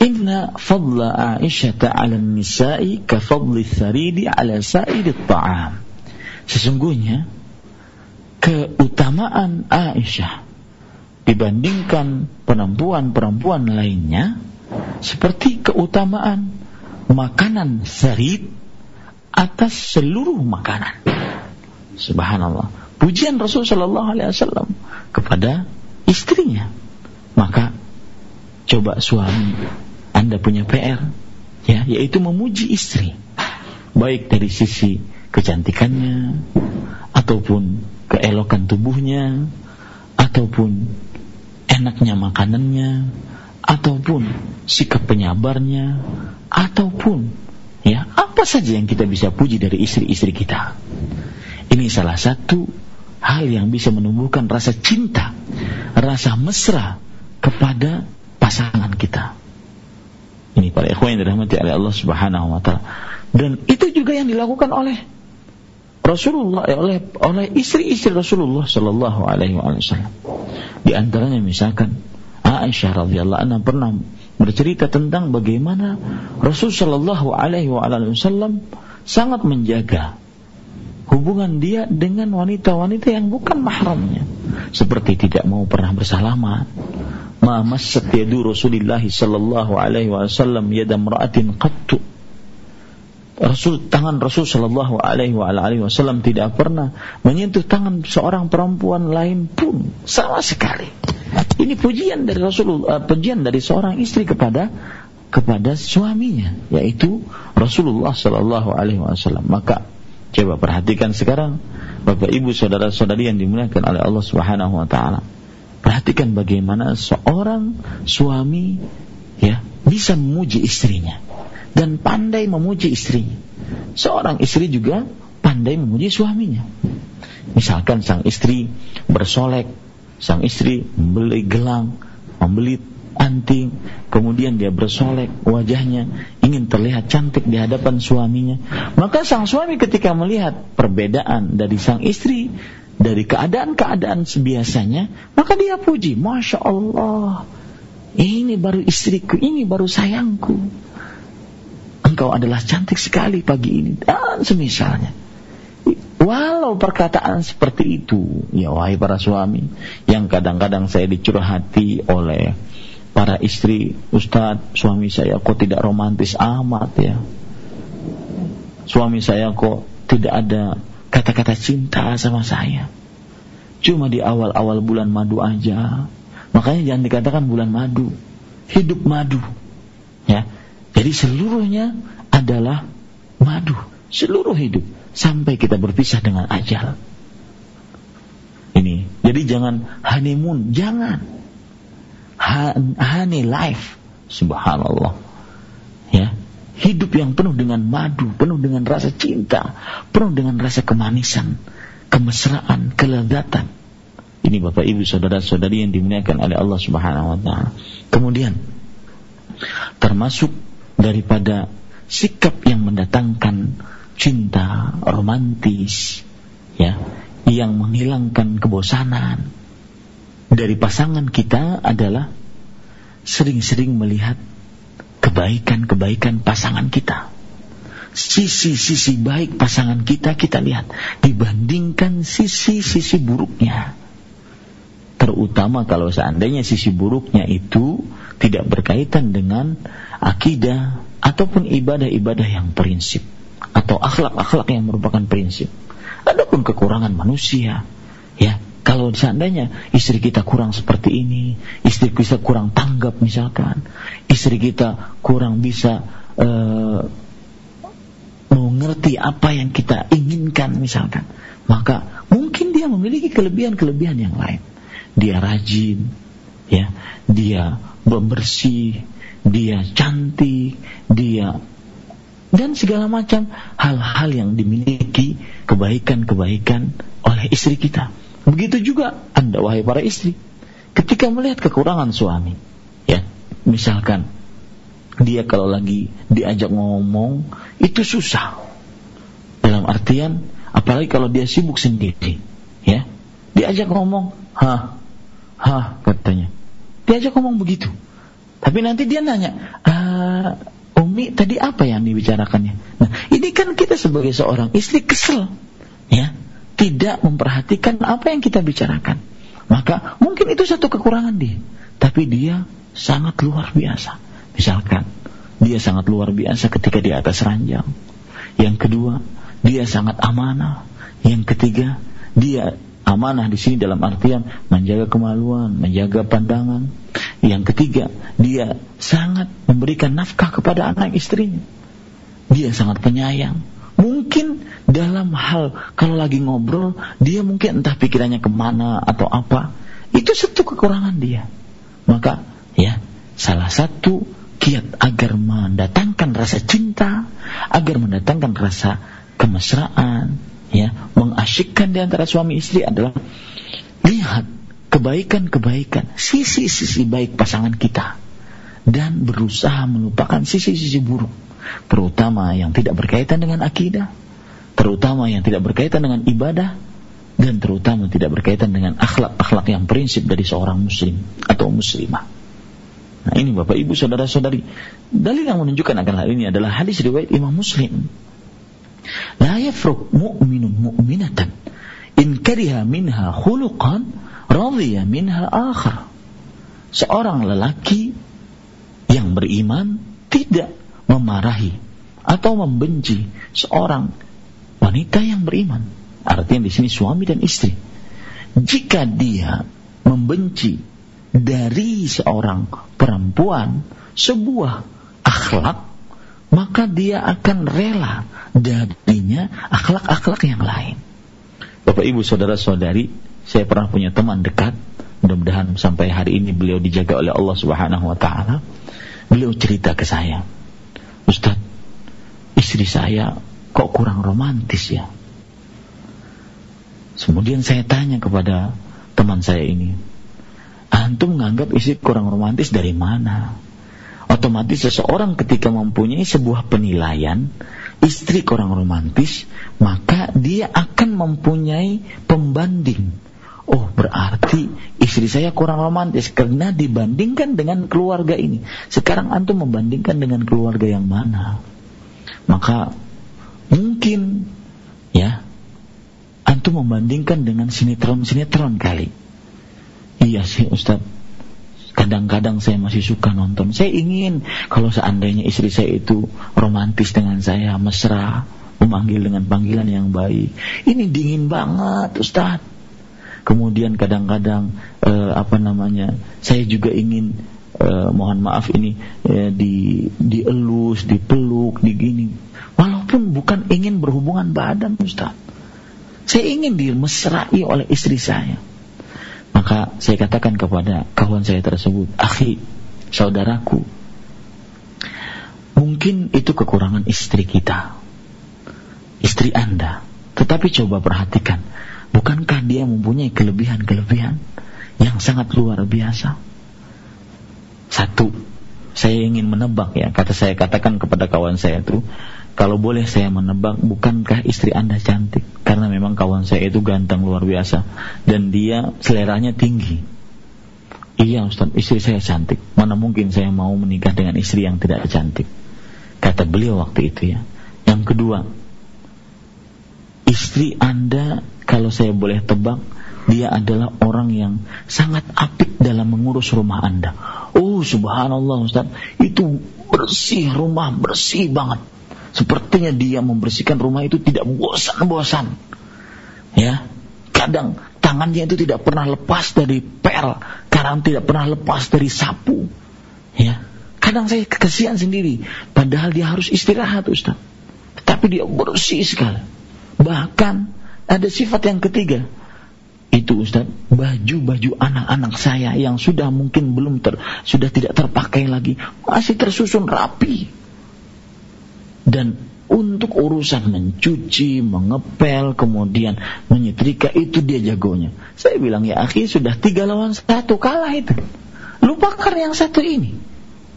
A: Inna fadla Aisyah ala nisa'i ka fadli tharidi ala sa'iri ta'am. Sesungguhnya keutamaan Aisyah dibandingkan perempuan-perempuan lainnya seperti keutamaan makanan sarid atas seluruh makanan. Subhanallah. Pujian Rasul Shallallahu Alaihi Wasallam kepada istrinya. Maka coba suami anda punya PR, ya, yaitu memuji istri, baik dari sisi kecantikannya, ataupun keelokan tubuhnya, ataupun enaknya makanannya, ataupun sikap penyabarnya ataupun ya apa saja yang kita bisa puji dari istri-istri kita. Ini salah satu hal yang bisa menumbuhkan rasa cinta, rasa mesra kepada pasangan kita. Ini para ikhwan yang dirahmati oleh Allah Subhanahu wa taala. Dan itu juga yang dilakukan oleh Rasulullah eh, oleh oleh istri-istri Rasulullah Shallallahu Alaihi Wasallam. Di antaranya misalkan Aisyah radhiyallahu anha pernah bercerita tentang bagaimana Rasul Shallallahu Alaihi Wasallam sangat menjaga hubungan dia dengan wanita-wanita yang bukan mahramnya, seperti tidak mau pernah bersalaman, ma massat yadu Rasulullah sallallahu alaihi wasallam yada imra'atin qattu Rasul tangan Rasul Shallallahu Alaihi Wasallam tidak pernah menyentuh tangan seorang perempuan lain pun sama sekali. Ini pujian dari Rasul, uh, pujian dari seorang istri kepada kepada suaminya, yaitu Rasulullah Shallallahu Alaihi Wasallam. Maka coba perhatikan sekarang, bapak ibu saudara saudari yang dimuliakan oleh Allah Subhanahu Wa Taala. Perhatikan bagaimana seorang suami ya bisa memuji istrinya dan pandai memuji istrinya. Seorang istri juga pandai memuji suaminya. Misalkan sang istri bersolek, sang istri membeli gelang, membeli anting, kemudian dia bersolek wajahnya, ingin terlihat cantik di hadapan suaminya. Maka sang suami ketika melihat perbedaan dari sang istri, dari keadaan-keadaan sebiasanya, maka dia puji, Masya Allah, ini baru istriku, ini baru sayangku engkau adalah cantik sekali pagi ini dan semisalnya. Walau perkataan seperti itu, ya wahai para suami, yang kadang-kadang saya dicurhati oleh para istri, Ustadz, suami saya kok tidak romantis amat ya. Suami saya kok tidak ada kata-kata cinta sama saya. Cuma di awal-awal bulan madu aja. Makanya jangan dikatakan bulan madu. Hidup madu. Ya, jadi seluruhnya adalah madu, seluruh hidup sampai kita berpisah dengan ajal. Ini. Jadi jangan honeymoon, jangan. Honey life. Subhanallah. Ya. Hidup yang penuh dengan madu, penuh dengan rasa cinta, penuh dengan rasa kemanisan, kemesraan, kelezatan. Ini Bapak Ibu saudara-saudari yang dimuliakan oleh Allah Subhanahu wa taala. Kemudian termasuk daripada sikap yang mendatangkan cinta romantis ya yang menghilangkan kebosanan dari pasangan kita adalah sering-sering melihat kebaikan-kebaikan pasangan kita. Sisi-sisi baik pasangan kita kita lihat. Dibandingkan sisi-sisi buruknya. Terutama kalau seandainya sisi buruknya itu tidak berkaitan dengan akidah ataupun ibadah-ibadah yang prinsip atau akhlak-akhlak yang merupakan prinsip. Adapun kekurangan manusia, ya kalau seandainya istri kita kurang seperti ini, istri kita kurang tanggap misalkan, istri kita kurang bisa uh, mengerti apa yang kita inginkan misalkan, maka mungkin dia memiliki kelebihan-kelebihan yang lain. Dia rajin, ya, dia pembersih, dia cantik, dia dan segala macam hal-hal yang dimiliki kebaikan-kebaikan oleh istri kita. Begitu juga Anda wahai para istri, ketika melihat kekurangan suami, ya, misalkan dia kalau lagi diajak ngomong itu susah. Dalam artian apalagi kalau dia sibuk sendiri, ya. Diajak ngomong, "Hah, hah," katanya. Diajak ngomong begitu. Tapi nanti dia nanya, ah, Umi tadi apa yang dibicarakannya? Nah, ini kan kita sebagai seorang istri kesel, ya, tidak memperhatikan apa yang kita bicarakan. Maka mungkin itu satu kekurangan dia, tapi dia sangat luar biasa. Misalkan dia sangat luar biasa ketika di atas ranjang. Yang kedua, dia sangat amanah. Yang ketiga, dia Amanah di sini dalam artian menjaga kemaluan, menjaga pandangan. Yang ketiga, dia sangat memberikan nafkah kepada anak istrinya. Dia sangat penyayang. Mungkin dalam hal kalau lagi ngobrol, dia mungkin entah pikirannya ke mana atau apa. Itu satu kekurangan dia. Maka ya salah satu kiat agar mendatangkan rasa cinta, agar mendatangkan rasa kemesraan, ya, mengasyikkan di antara suami istri adalah lihat kebaikan-kebaikan, sisi-sisi baik pasangan kita dan berusaha melupakan sisi-sisi buruk, terutama yang tidak berkaitan dengan akidah, terutama yang tidak berkaitan dengan ibadah, dan terutama tidak berkaitan dengan akhlak-akhlak yang prinsip dari seorang muslim atau muslimah. Nah ini Bapak Ibu Saudara-saudari, dalil yang menunjukkan akan hal ini adalah hadis riwayat Imam Muslim. La yafruq mu'minun mu'minatan in kariha minha khuluqan radhiya minha akhar. Seorang lelaki yang beriman tidak memarahi atau membenci seorang wanita yang beriman Artinya di sini suami dan istri. Jika dia membenci dari seorang perempuan sebuah akhlak, maka dia akan rela darinya akhlak-akhlak yang lain. Bapak Ibu saudara-saudari, saya pernah punya teman dekat, mudah-mudahan sampai hari ini beliau dijaga oleh Allah Subhanahu wa taala. Beliau cerita ke saya, "Ustaz, istri saya kok kurang romantis ya?" Kemudian saya tanya kepada teman saya ini, antum menganggap istri kurang romantis dari mana? Otomatis seseorang ketika mempunyai sebuah penilaian istri kurang romantis, maka dia akan mempunyai pembanding. Oh, berarti istri saya kurang romantis karena dibandingkan dengan keluarga ini. Sekarang antum membandingkan dengan keluarga yang mana? Maka mungkin ya antum membandingkan dengan sinetron-sinetron kali. Iya sih Ustaz. Kadang-kadang saya masih suka nonton. Saya ingin kalau seandainya istri saya itu romantis dengan saya, mesra, memanggil dengan panggilan yang baik. Ini dingin banget Ustaz. Kemudian kadang-kadang eh, apa namanya? Saya juga ingin eh, mohon maaf ini eh, di dielus, dipeluk, digini. Walaupun bukan ingin berhubungan badan Ustaz saya ingin dimesrai oleh istri saya. Maka saya katakan kepada kawan saya tersebut, akhi, saudaraku, mungkin itu kekurangan istri kita, istri Anda. Tetapi coba perhatikan, bukankah dia mempunyai kelebihan-kelebihan yang sangat luar biasa? Satu, saya ingin menebak ya, kata saya katakan kepada kawan saya itu, kalau boleh saya menebak, bukankah istri Anda cantik? Karena memang kawan saya itu ganteng luar biasa. Dan dia seleranya tinggi. Iya Ustaz, istri saya cantik. Mana mungkin saya mau menikah dengan istri yang tidak cantik? Kata beliau waktu itu ya. Yang kedua, istri Anda kalau saya boleh tebak, dia adalah orang yang sangat apik dalam mengurus rumah Anda. Oh subhanallah Ustaz, itu bersih rumah, bersih banget Sepertinya dia membersihkan rumah itu tidak bosan-bosan. Ya, kadang tangannya itu tidak pernah lepas dari pel, kadang tidak pernah lepas dari sapu. Ya, kadang saya kekesian sendiri, padahal dia harus istirahat Ustaz. Tapi dia bersih sekali. Bahkan ada sifat yang ketiga, itu Ustaz baju-baju anak-anak saya yang sudah mungkin belum ter sudah tidak terpakai lagi masih tersusun rapi dan untuk urusan mencuci, mengepel, kemudian menyetrika itu dia jagonya. Saya bilang ya akhi sudah tiga lawan satu kalah itu. Lupakan yang satu ini.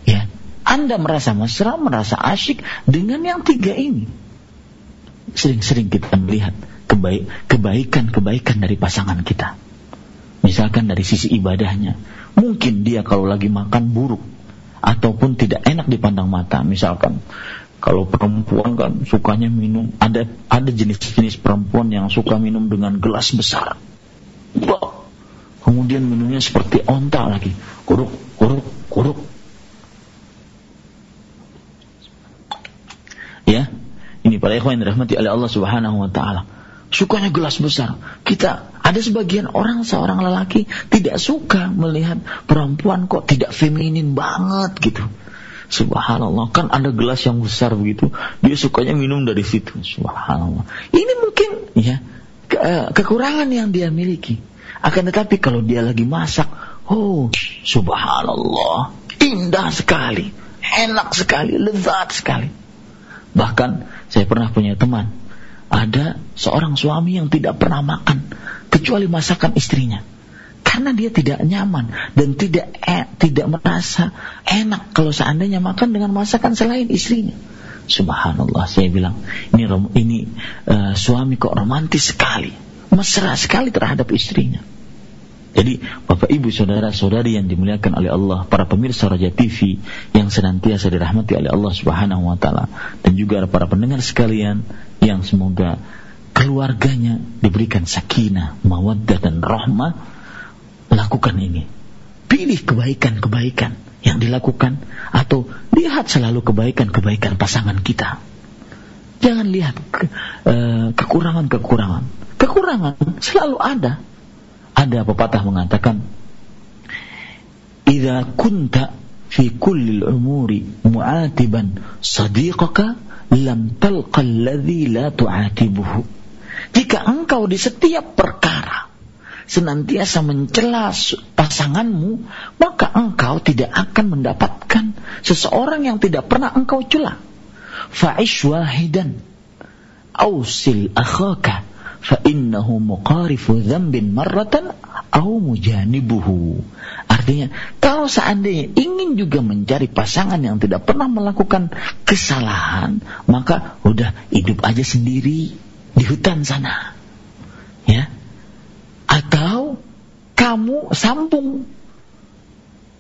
A: Ya, Anda merasa mesra, merasa asyik dengan yang tiga ini. Sering-sering kita melihat kebaik, kebaikan-kebaikan dari pasangan kita. Misalkan dari sisi ibadahnya, mungkin dia kalau lagi makan buruk ataupun tidak enak dipandang mata, misalkan kalau perempuan kan sukanya minum, ada ada jenis-jenis perempuan yang suka minum dengan gelas besar. Wah, kemudian minumnya seperti onta lagi, kuruk, kuruk, kuruk. Ya, ini para ikhwan dirahmati oleh Allah Subhanahu wa taala. Sukanya gelas besar. Kita ada sebagian orang seorang lelaki tidak suka melihat perempuan kok tidak feminin banget gitu. Subhanallah, kan ada gelas yang besar begitu, dia sukanya minum dari situ. Subhanallah. Ini mungkin ya ke eh, kekurangan yang dia miliki. Akan tetapi kalau dia lagi masak, oh subhanallah, Indah sekali, enak sekali, lezat sekali. Bahkan saya pernah punya teman, ada seorang suami yang tidak pernah makan kecuali masakan istrinya. Karena dia tidak nyaman dan tidak eh, tidak merasa enak kalau seandainya makan dengan masakan selain istrinya. Subhanallah, saya bilang ini ini uh, suami kok romantis sekali, mesra sekali terhadap istrinya. Jadi Bapak Ibu Saudara-saudari yang dimuliakan oleh Allah, para pemirsa Raja TV yang senantiasa dirahmati oleh Allah Subhanahu wa taala dan juga para pendengar sekalian yang semoga keluarganya diberikan sakinah, mawaddah dan rahmah, lakukan ini. Pilih kebaikan-kebaikan yang dilakukan atau lihat selalu kebaikan-kebaikan pasangan kita. Jangan lihat eh, kekurangan-kekurangan. Kekurangan selalu ada ada pepatah mengatakan, "Idza kunta fi kulli al-umuri mu'atiban sadiqaka lam talqa alladhi la tu'atibuhu." Jika engkau di setiap perkara senantiasa mencela pasanganmu, maka engkau tidak akan mendapatkan seseorang yang tidak pernah engkau cela. Fa'ish wahidan ausil akhaka fa innahu muqarifu dzambin marratan au mujanibuhu. Artinya, kalau seandainya ingin juga mencari pasangan yang tidak pernah melakukan kesalahan, maka udah hidup aja sendiri di hutan sana. Ya. Atau kamu sambung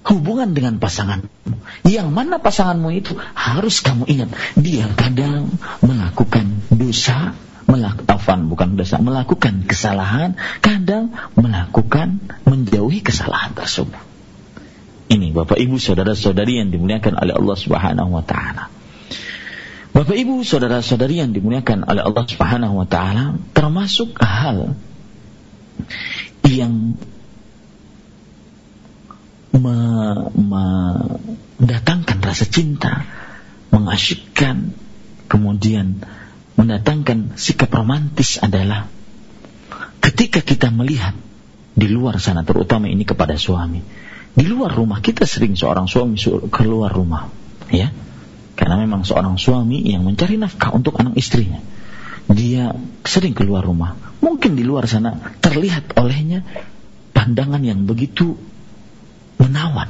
A: hubungan dengan pasanganmu. Yang mana pasanganmu itu harus kamu ingat, dia kadang melakukan dosa melakukan bukan dosa melakukan kesalahan kadang melakukan menjauhi kesalahan tersebut. Ini Bapak Ibu saudara-saudari yang dimuliakan oleh Allah Subhanahu wa taala. Bapak Ibu saudara-saudari yang dimuliakan oleh Allah Subhanahu wa taala termasuk hal yang mendatangkan rasa cinta mengasyikkan kemudian mendatangkan sikap romantis adalah ketika kita melihat di luar sana terutama ini kepada suami. Di luar rumah kita sering seorang suami keluar rumah ya. Karena memang seorang suami yang mencari nafkah untuk anak istrinya dia sering keluar rumah mungkin di luar sana terlihat olehnya pandangan yang begitu menawan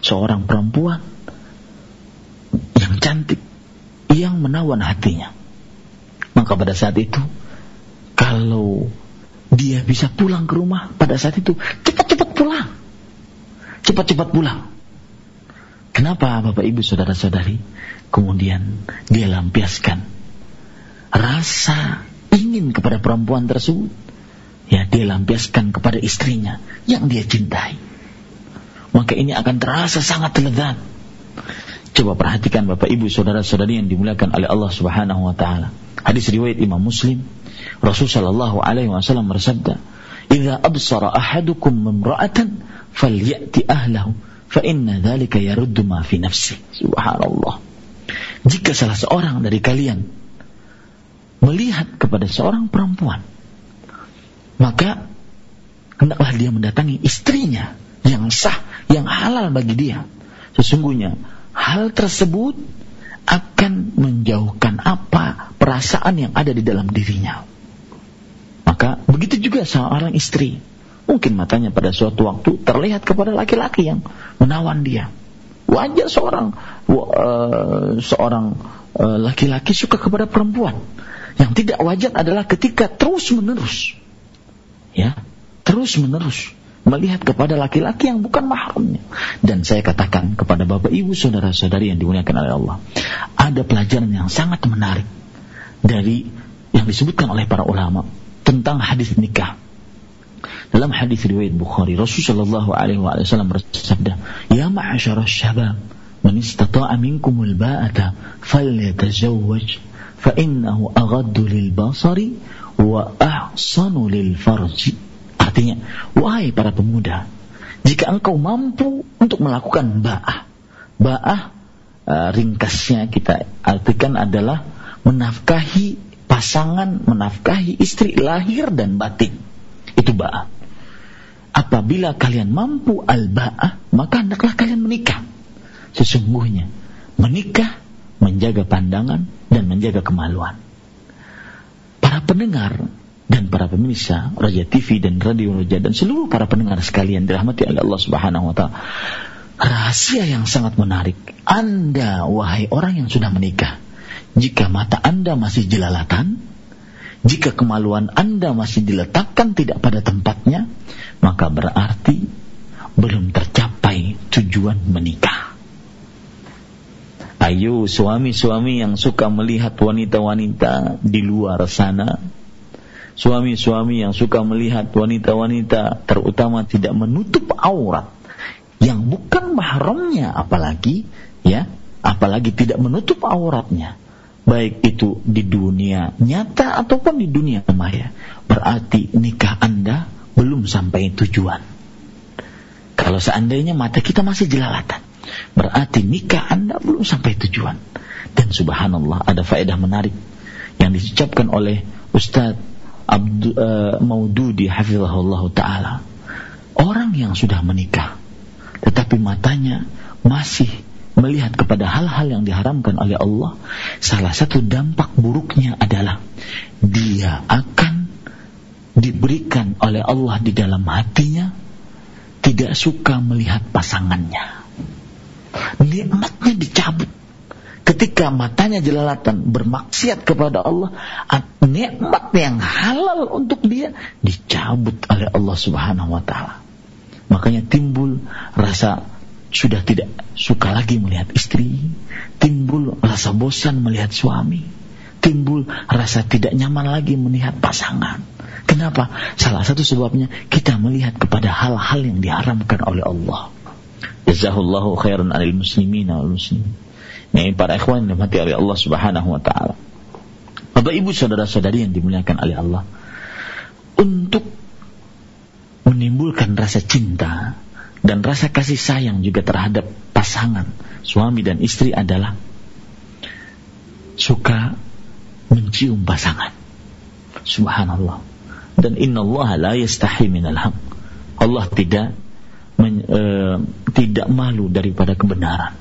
A: seorang perempuan yang cantik yang menawan hatinya maka pada saat itu kalau dia bisa pulang ke rumah pada saat itu cepat-cepat pulang. Cepat-cepat pulang. Kenapa Bapak Ibu Saudara-saudari? Kemudian dia lampiaskan rasa ingin kepada perempuan tersebut. Ya, dia lampiaskan kepada istrinya yang dia cintai. Maka ini akan terasa sangat lezat. Coba perhatikan Bapak Ibu Saudara-saudari yang dimuliakan oleh Allah Subhanahu wa taala. Hadis riwayat Imam Muslim, Rasul sallallahu alaihi wasallam bersabda, "Idza absara ahadukum imra'atan falyati ahlahu, fa inna dzalika yaruddu ma fi nafsi." Subhanallah. Jika salah seorang dari kalian melihat kepada seorang perempuan, maka hendaklah dia mendatangi istrinya yang sah, yang halal bagi dia. Sesungguhnya hal tersebut akan menjauhkan apa perasaan yang ada di dalam dirinya. Maka begitu juga seorang istri. Mungkin matanya pada suatu waktu terlihat kepada laki-laki yang menawan dia. Wajar seorang uh, seorang uh, laki-laki suka kepada perempuan. Yang tidak wajar adalah ketika terus menerus, ya, terus menerus melihat kepada laki-laki yang bukan mahramnya. Dan saya katakan kepada bapak ibu saudara-saudari yang dimuliakan oleh Allah, ada pelajaran yang sangat menarik dari yang disebutkan oleh para ulama tentang hadis nikah. Dalam hadis riwayat Bukhari, Rasulullah wasallam bersabda, "Ya ma'asyara syabab, man istata'a minkumul ba'ata falyatazawwaj fa innahu aghaddu lil basari wa ahsanu lil farji." Artinya, wahai para pemuda, jika engkau mampu untuk melakukan ba'ah. Ba'ah uh, ringkasnya kita artikan adalah menafkahi pasangan, menafkahi istri lahir dan batin. Itu ba'ah. Apabila kalian mampu al-ba'ah, maka hendaklah kalian menikah. Sesungguhnya menikah menjaga pandangan dan menjaga kemaluan. Para pendengar dan para pemirsa Raja TV dan Radio Raja dan seluruh para pendengar sekalian dirahmati oleh Allah Subhanahu wa taala. Rahasia yang sangat menarik. Anda wahai orang yang sudah menikah, jika mata Anda masih jelalatan, jika kemaluan Anda masih diletakkan tidak pada tempatnya, maka berarti belum tercapai tujuan menikah. Ayo suami-suami yang suka melihat wanita-wanita di luar sana, suami-suami yang suka melihat wanita-wanita terutama tidak menutup aurat yang bukan mahramnya apalagi ya apalagi tidak menutup auratnya. Baik itu di dunia nyata ataupun di dunia maya. Berarti nikah Anda belum sampai tujuan. Kalau seandainya mata kita masih jelalatan berarti nikah Anda belum sampai tujuan dan subhanallah ada faedah menarik yang diucapkan oleh Ustadz Abdu, uh, Maududi hafizahullah taala. Orang yang sudah menikah tetapi matanya masih melihat kepada hal-hal yang diharamkan oleh Allah, salah satu dampak buruknya adalah dia akan diberikan oleh Allah di dalam hatinya tidak suka melihat pasangannya. Nikmatnya dicabut. Ketika matanya jelalatan bermaksiat kepada Allah nikmat yang halal untuk dia dicabut oleh Allah Subhanahu wa taala. Makanya timbul rasa sudah tidak suka lagi melihat istri timbul rasa bosan melihat suami timbul rasa tidak nyaman lagi melihat pasangan. Kenapa? Salah satu sebabnya kita melihat kepada hal-hal yang diharamkan oleh Allah jazahullahu khairan alil muslimin wal muslimin ini para ikhwan yang dimati oleh Allah Subhanahu wa taala. Bapak Ibu saudara-saudari yang dimuliakan oleh Allah, untuk menimbulkan rasa cinta dan rasa kasih sayang juga terhadap pasangan suami dan istri adalah suka mencium pasangan. Subhanallah. Dan inna Allah la yastahi minal haq. Allah tidak men, e, tidak malu daripada kebenaran.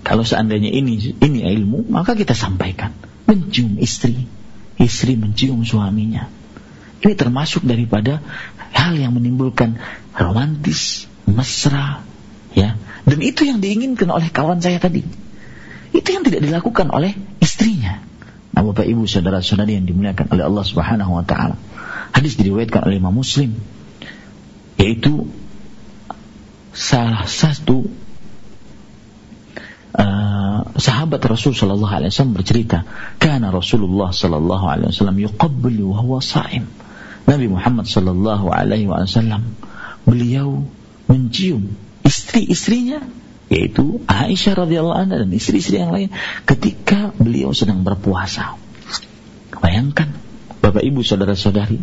A: Kalau seandainya ini ini ilmu, maka kita sampaikan. Mencium istri, istri mencium suaminya. Ini termasuk daripada hal yang menimbulkan romantis, mesra, ya. Dan itu yang diinginkan oleh kawan saya tadi. Itu yang tidak dilakukan oleh istrinya. Nah, Bapak Ibu saudara-saudari yang dimuliakan oleh Allah Subhanahu wa taala. Hadis diriwayatkan oleh Imam Muslim yaitu salah satu uh, sahabat Rasul Shallallahu Alaihi Wasallam bercerita, karena Rasulullah Shallallahu Alaihi Wasallam yuqabbilu wa huwa sa'im. Nabi Muhammad Shallallahu Alaihi Wasallam beliau mencium istri-istrinya yaitu Aisyah radhiyallahu anha dan istri-istri yang lain ketika beliau sedang berpuasa. Bayangkan Bapak Ibu saudara-saudari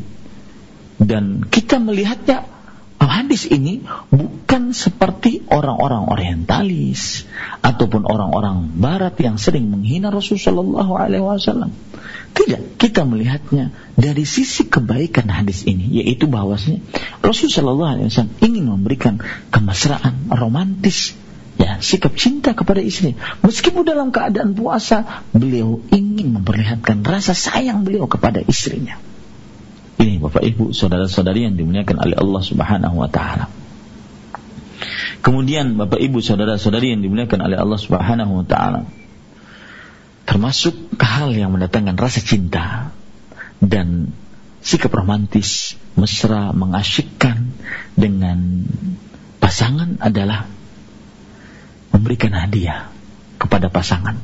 A: dan kita melihatnya hadis ini bukan seperti orang-orang orientalis ataupun orang-orang barat yang sering menghina Rasulullah SAW. Tidak, kita melihatnya dari sisi kebaikan hadis ini, yaitu bahwasanya Rasulullah SAW ingin memberikan kemesraan romantis ya sikap cinta kepada istri meskipun dalam keadaan puasa beliau ingin memperlihatkan rasa sayang beliau kepada istrinya ini Bapak Ibu, saudara-saudari yang dimuliakan oleh Allah Subhanahu wa taala. Kemudian Bapak Ibu, saudara-saudari yang dimuliakan oleh Allah Subhanahu wa taala. Termasuk hal yang mendatangkan rasa cinta dan sikap romantis, mesra, mengasyikkan dengan pasangan adalah memberikan hadiah kepada pasangan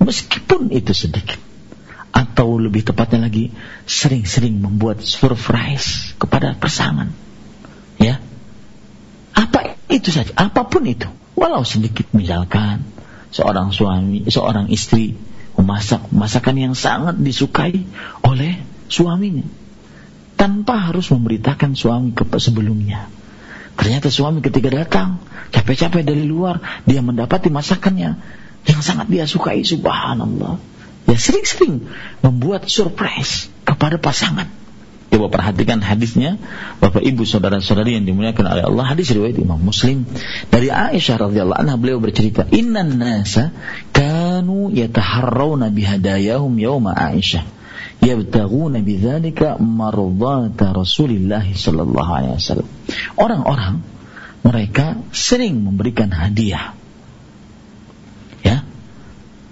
A: meskipun itu sedikit atau lebih tepatnya lagi sering-sering membuat surprise kepada pasangan. Ya. Apa itu saja, apa pun itu, walau sedikit misalkan seorang suami, seorang istri memasak masakan yang sangat disukai oleh suaminya tanpa harus memberitakan suami ke sebelumnya. Ternyata suami ketika datang capek-capek dari luar dia mendapati masakannya yang sangat dia sukai subhanallah ya sering-sering membuat surprise kepada pasangan. Coba perhatikan hadisnya. Bapak Ibu saudara-saudari yang dimuliakan oleh Allah. Hadis riwayat Imam Muslim. Dari Aisyah radhiyallahu anha beliau bercerita innan nasa kanu yataharrawna bihadayahum yauma Aisyah. Yabtaghuna bidzalika mardata Rasulillah sallallahu alaihi wasallam. Orang-orang mereka sering memberikan hadiah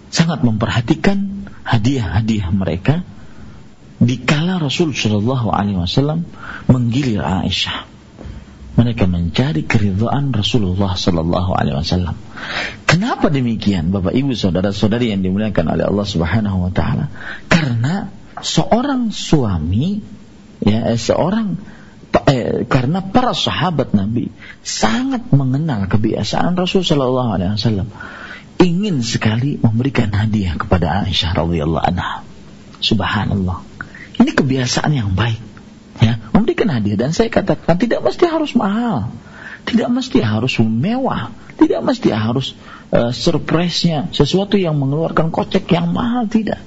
A: sangat memperhatikan hadiah-hadiah mereka dikala Rasul Shallallahu Alaihi Wasallam menggilir Aisyah. Mereka mencari keridhaan Rasulullah Shallallahu Alaihi Wasallam. Kenapa demikian, Bapak Ibu, saudara-saudari yang dimuliakan oleh Allah Subhanahu Wa Taala? Karena seorang suami, ya, eh, seorang eh, karena para sahabat Nabi sangat mengenal kebiasaan Rasul Shallallahu Alaihi Wasallam ingin sekali memberikan hadiah kepada Aisyah radhiyallahu anha. Subhanallah. Ini kebiasaan yang baik. Ya, memberikan hadiah dan saya katakan tidak mesti harus mahal. Tidak mesti harus mewah, tidak mesti harus uh, surprise-nya sesuatu yang mengeluarkan kocek yang mahal tidak.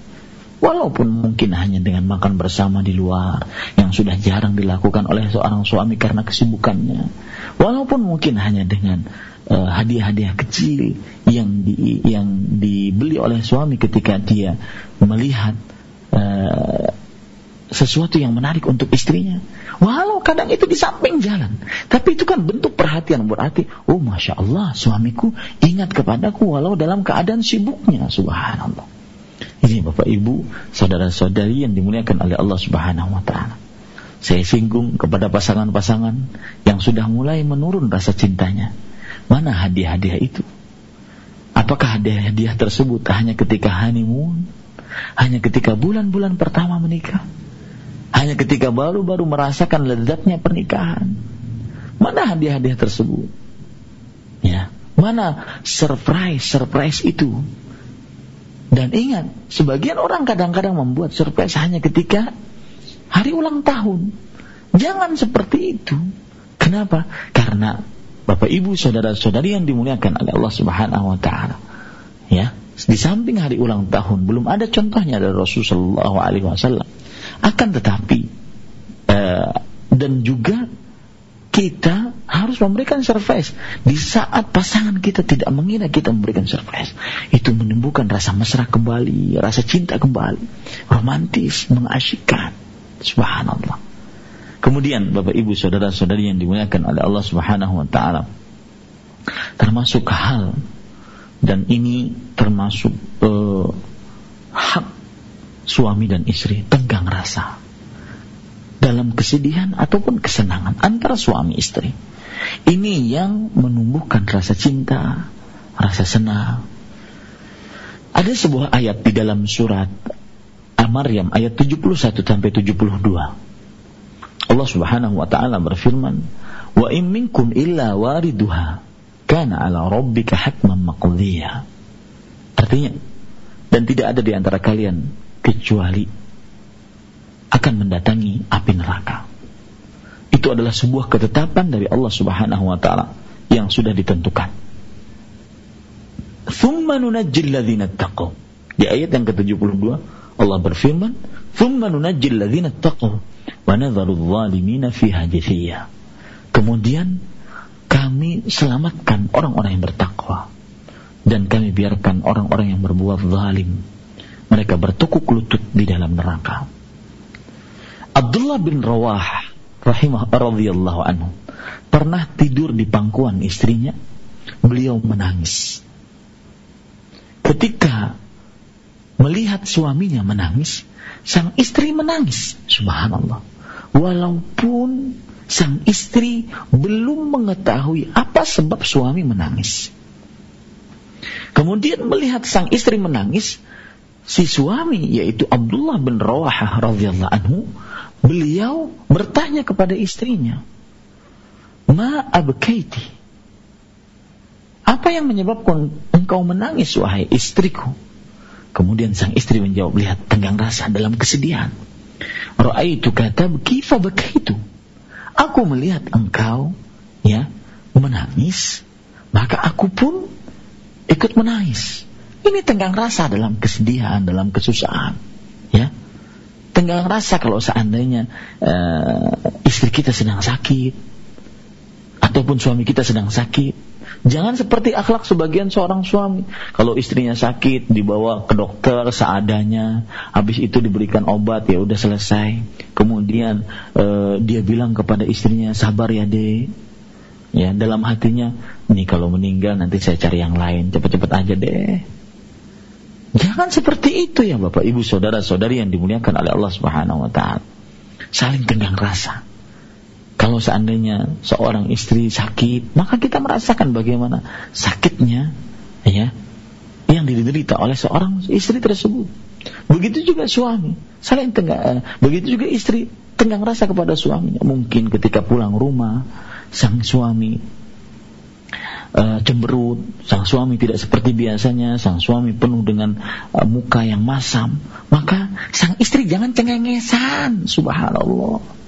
A: Walaupun mungkin hanya dengan makan bersama di luar yang sudah jarang dilakukan oleh seorang suami karena kesibukannya. Walaupun mungkin hanya dengan hadiah-hadiah kecil yang di, yang dibeli oleh suami ketika dia melihat uh, sesuatu yang menarik untuk istrinya. Walau kadang itu di samping jalan. Tapi itu kan bentuk perhatian berarti, oh Masya Allah suamiku ingat kepadaku walau dalam keadaan sibuknya. Subhanallah. Ini Bapak Ibu, saudara-saudari yang dimuliakan oleh Allah Subhanahu wa taala. Saya singgung kepada pasangan-pasangan yang sudah mulai menurun rasa cintanya. Mana hadiah-hadiah itu? Apakah hadiah-hadiah tersebut hanya ketika honeymoon? Hanya ketika bulan-bulan pertama menikah? Hanya ketika baru-baru merasakan lezatnya pernikahan. Mana hadiah-hadiah tersebut? Ya, mana surprise-surprise itu? Dan ingat, sebagian orang kadang-kadang membuat surprise hanya ketika hari ulang tahun. Jangan seperti itu. Kenapa? Karena Bapak Ibu saudara-saudari yang dimuliakan oleh Allah Subhanahu wa taala. Ya, di samping hari ulang tahun belum ada contohnya dari Rasulullah SAW akan tetapi uh, dan juga kita harus memberikan surprise di saat pasangan kita tidak mengira kita memberikan surprise. Itu menimbulkan rasa mesra kembali, rasa cinta kembali, romantis, mengasyikkan. Subhanallah. Kemudian Bapak Ibu saudara-saudari yang dimuliakan oleh Allah Subhanahu wa taala termasuk hal dan ini termasuk uh, hak suami dan istri tenggang rasa dalam kesedihan ataupun kesenangan antara suami istri. Ini yang menumbuhkan rasa cinta, rasa senang. Ada sebuah ayat di dalam surat Al-Maryam ayat 71 sampai 72. Allah Subhanahu wa taala berfirman, "Wa in minkum illa wariduha kana 'ala rabbika hatman maqdiya." Artinya, dan tidak ada di antara kalian kecuali akan mendatangi api neraka. Itu adalah sebuah ketetapan dari Allah Subhanahu wa taala yang sudah ditentukan. Thumma nunajjil ladzina. Di ayat yang ke-72 Allah berfirman, "Thumma nunajjil ladzina taqaw wa nadharu adh-dhalimina fiha jithiya." Kemudian kami selamatkan orang-orang yang bertakwa dan kami biarkan orang-orang yang berbuat zalim mereka bertukuk lutut di dalam neraka. Abdullah bin Rawah rahimah radhiyallahu anhu pernah tidur di pangkuan istrinya, beliau menangis. Ketika melihat suaminya menangis, sang istri menangis. Subhanallah. Walaupun sang istri belum mengetahui apa sebab suami menangis. Kemudian melihat sang istri menangis, si suami yaitu Abdullah bin Rawahah radhiyallahu anhu beliau bertanya kepada istrinya ma abkaiti apa yang menyebabkan engkau menangis wahai istriku kemudian sang istri menjawab lihat tenggang rasa dalam kesedihan ra'aitu katabki fa bakaitu aku melihat engkau ya menangis maka aku pun ikut menangis ini tenggang rasa dalam kesedihan, dalam kesusahan. Ya. tenggang rasa kalau seandainya uh, istri kita sedang sakit ataupun suami kita sedang sakit. Jangan seperti akhlak sebagian seorang suami. Kalau istrinya sakit, dibawa ke dokter seadanya, habis itu diberikan obat, ya udah selesai. Kemudian uh, dia bilang kepada istrinya, sabar ya dek. Ya, dalam hatinya, nih kalau meninggal nanti saya cari yang lain, cepet-cepet aja deh Jangan seperti itu ya Bapak Ibu saudara-saudari yang dimuliakan oleh Allah Subhanahu wa taala. Saling tenggang rasa. Kalau seandainya seorang istri sakit, maka kita merasakan bagaimana sakitnya ya yang diderita oleh seorang istri tersebut. Begitu juga suami, saling tenggang eh, begitu juga istri tenggang rasa kepada suaminya. Mungkin ketika pulang rumah sang suami uh, cemberut, sang suami tidak seperti biasanya, sang suami penuh dengan uh, muka yang masam, maka sang istri jangan cengengesan, subhanallah.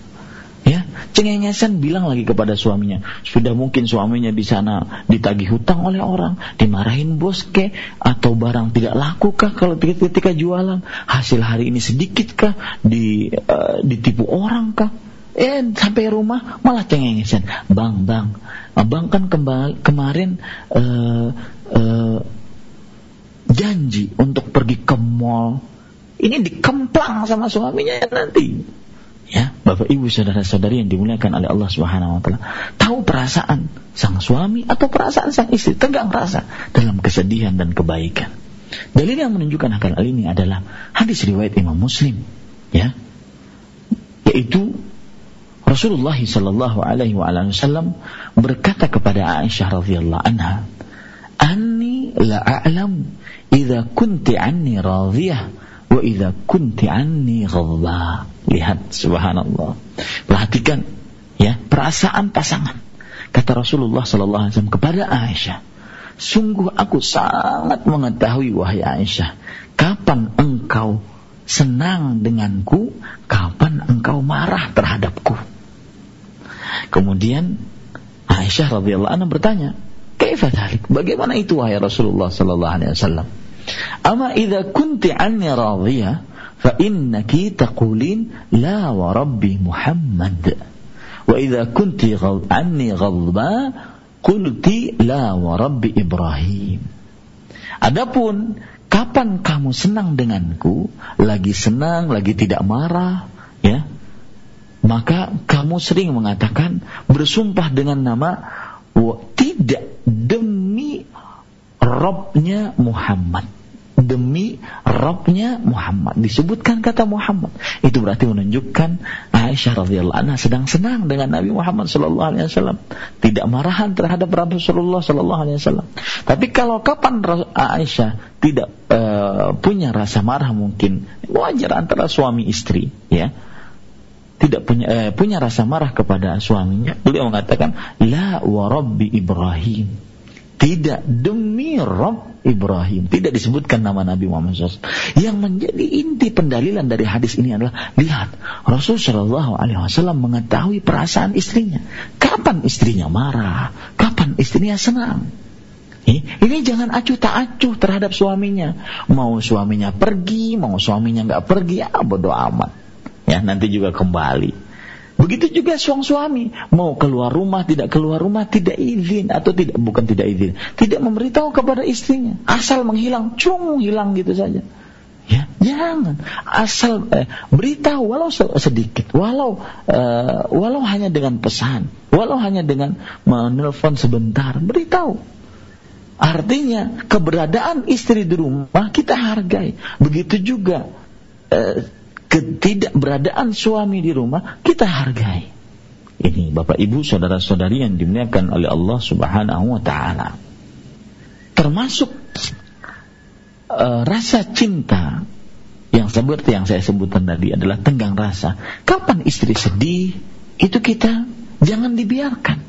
A: Cengengesan bilang lagi kepada suaminya. Sudah mungkin suaminya di sana ditagih hutang oleh orang, dimarahin bos ke, atau barang tidak laku kah kalau ketika jualan, hasil hari ini sedikit kah, di, uh, ditipu orang kah? Eh sampai rumah malah cengengesan. Bang, bang, abang kan kembali, kemarin uh, uh, janji untuk pergi ke mall. Ini dikemplang sama suaminya nanti. Ya, Bapak Ibu saudara-saudari yang dimuliakan oleh Allah Subhanahu wa taala, tahu perasaan sang suami atau perasaan sang istri, tegang rasa dalam kesedihan dan kebaikan. Dalil yang menunjukkan akan hal ini adalah hadis riwayat Imam Muslim, ya. Yaitu Rasulullah sallallahu alaihi wasallam berkata kepada Aisyah radhiyallahu anha, "Anni la a'lam idza kunti anni radhiyah wa idza kunti anni ghadba." Lihat subhanallah. Perhatikan ya, perasaan pasangan. Kata Rasulullah sallallahu alaihi wasallam kepada Aisyah, "Sungguh aku sangat mengetahui wahai Aisyah, kapan engkau senang denganku, kapan engkau marah terhadapku." Kemudian Aisyah radhiyallahu anha bertanya, "Kaifa? Bagaimana itu wahai Rasulullah sallallahu alaihi wasallam?" Ama idza kunti anni radhiya fa innaki taqulin la wa rabbi Muhammad. Wa idza kunti anni ghadba qulti la wa rabbi Ibrahim. Adapun kapan kamu senang denganku, lagi senang, lagi tidak marah, ya, maka kamu sering mengatakan bersumpah dengan nama tidak demi Robnya Muhammad demi Robnya Muhammad. Disebutkan kata Muhammad. Itu berarti menunjukkan Aisyah radhiyallahu anha sedang senang dengan Nabi Muhammad sallallahu alaihi wasallam. Tidak marahan terhadap Rasulullah sallallahu alaihi wasallam. Tapi kalau kapan Aisyah tidak uh, punya rasa marah mungkin wajar antara suami istri ya. Tidak punya eh, punya rasa marah kepada suaminya, beliau mengatakan la wa rabbi Ibrahim. Tidak demi Rob Ibrahim. Tidak disebutkan nama Nabi Muhammad SAW. Yang menjadi inti pendalilan dari hadis ini adalah lihat Rasul Shallallahu Alaihi Wasallam mengetahui perasaan istrinya. Kapan istrinya marah? Kapan istrinya senang? Ini jangan acuh tak acuh terhadap suaminya. Mau suaminya pergi, mau suaminya nggak pergi, ya bodoh amat ya nanti juga kembali. Begitu juga suami suami. Mau keluar rumah tidak keluar rumah tidak izin atau tidak bukan tidak izin. Tidak memberitahu kepada istrinya. Asal menghilang cung hilang gitu saja. Ya jangan. Asal eh, beritahu walau sedikit. Walau eh, walau hanya dengan pesan. Walau hanya dengan menelpon sebentar beritahu. Artinya keberadaan istri di rumah kita hargai. Begitu juga eh, ketidakberadaan suami di rumah kita hargai. Ini Bapak Ibu saudara-saudari yang dimuliakan oleh Allah Subhanahu wa taala. Termasuk uh, rasa cinta yang seperti yang saya sebutkan tadi adalah tenggang rasa. Kapan istri sedih, itu kita jangan dibiarkan.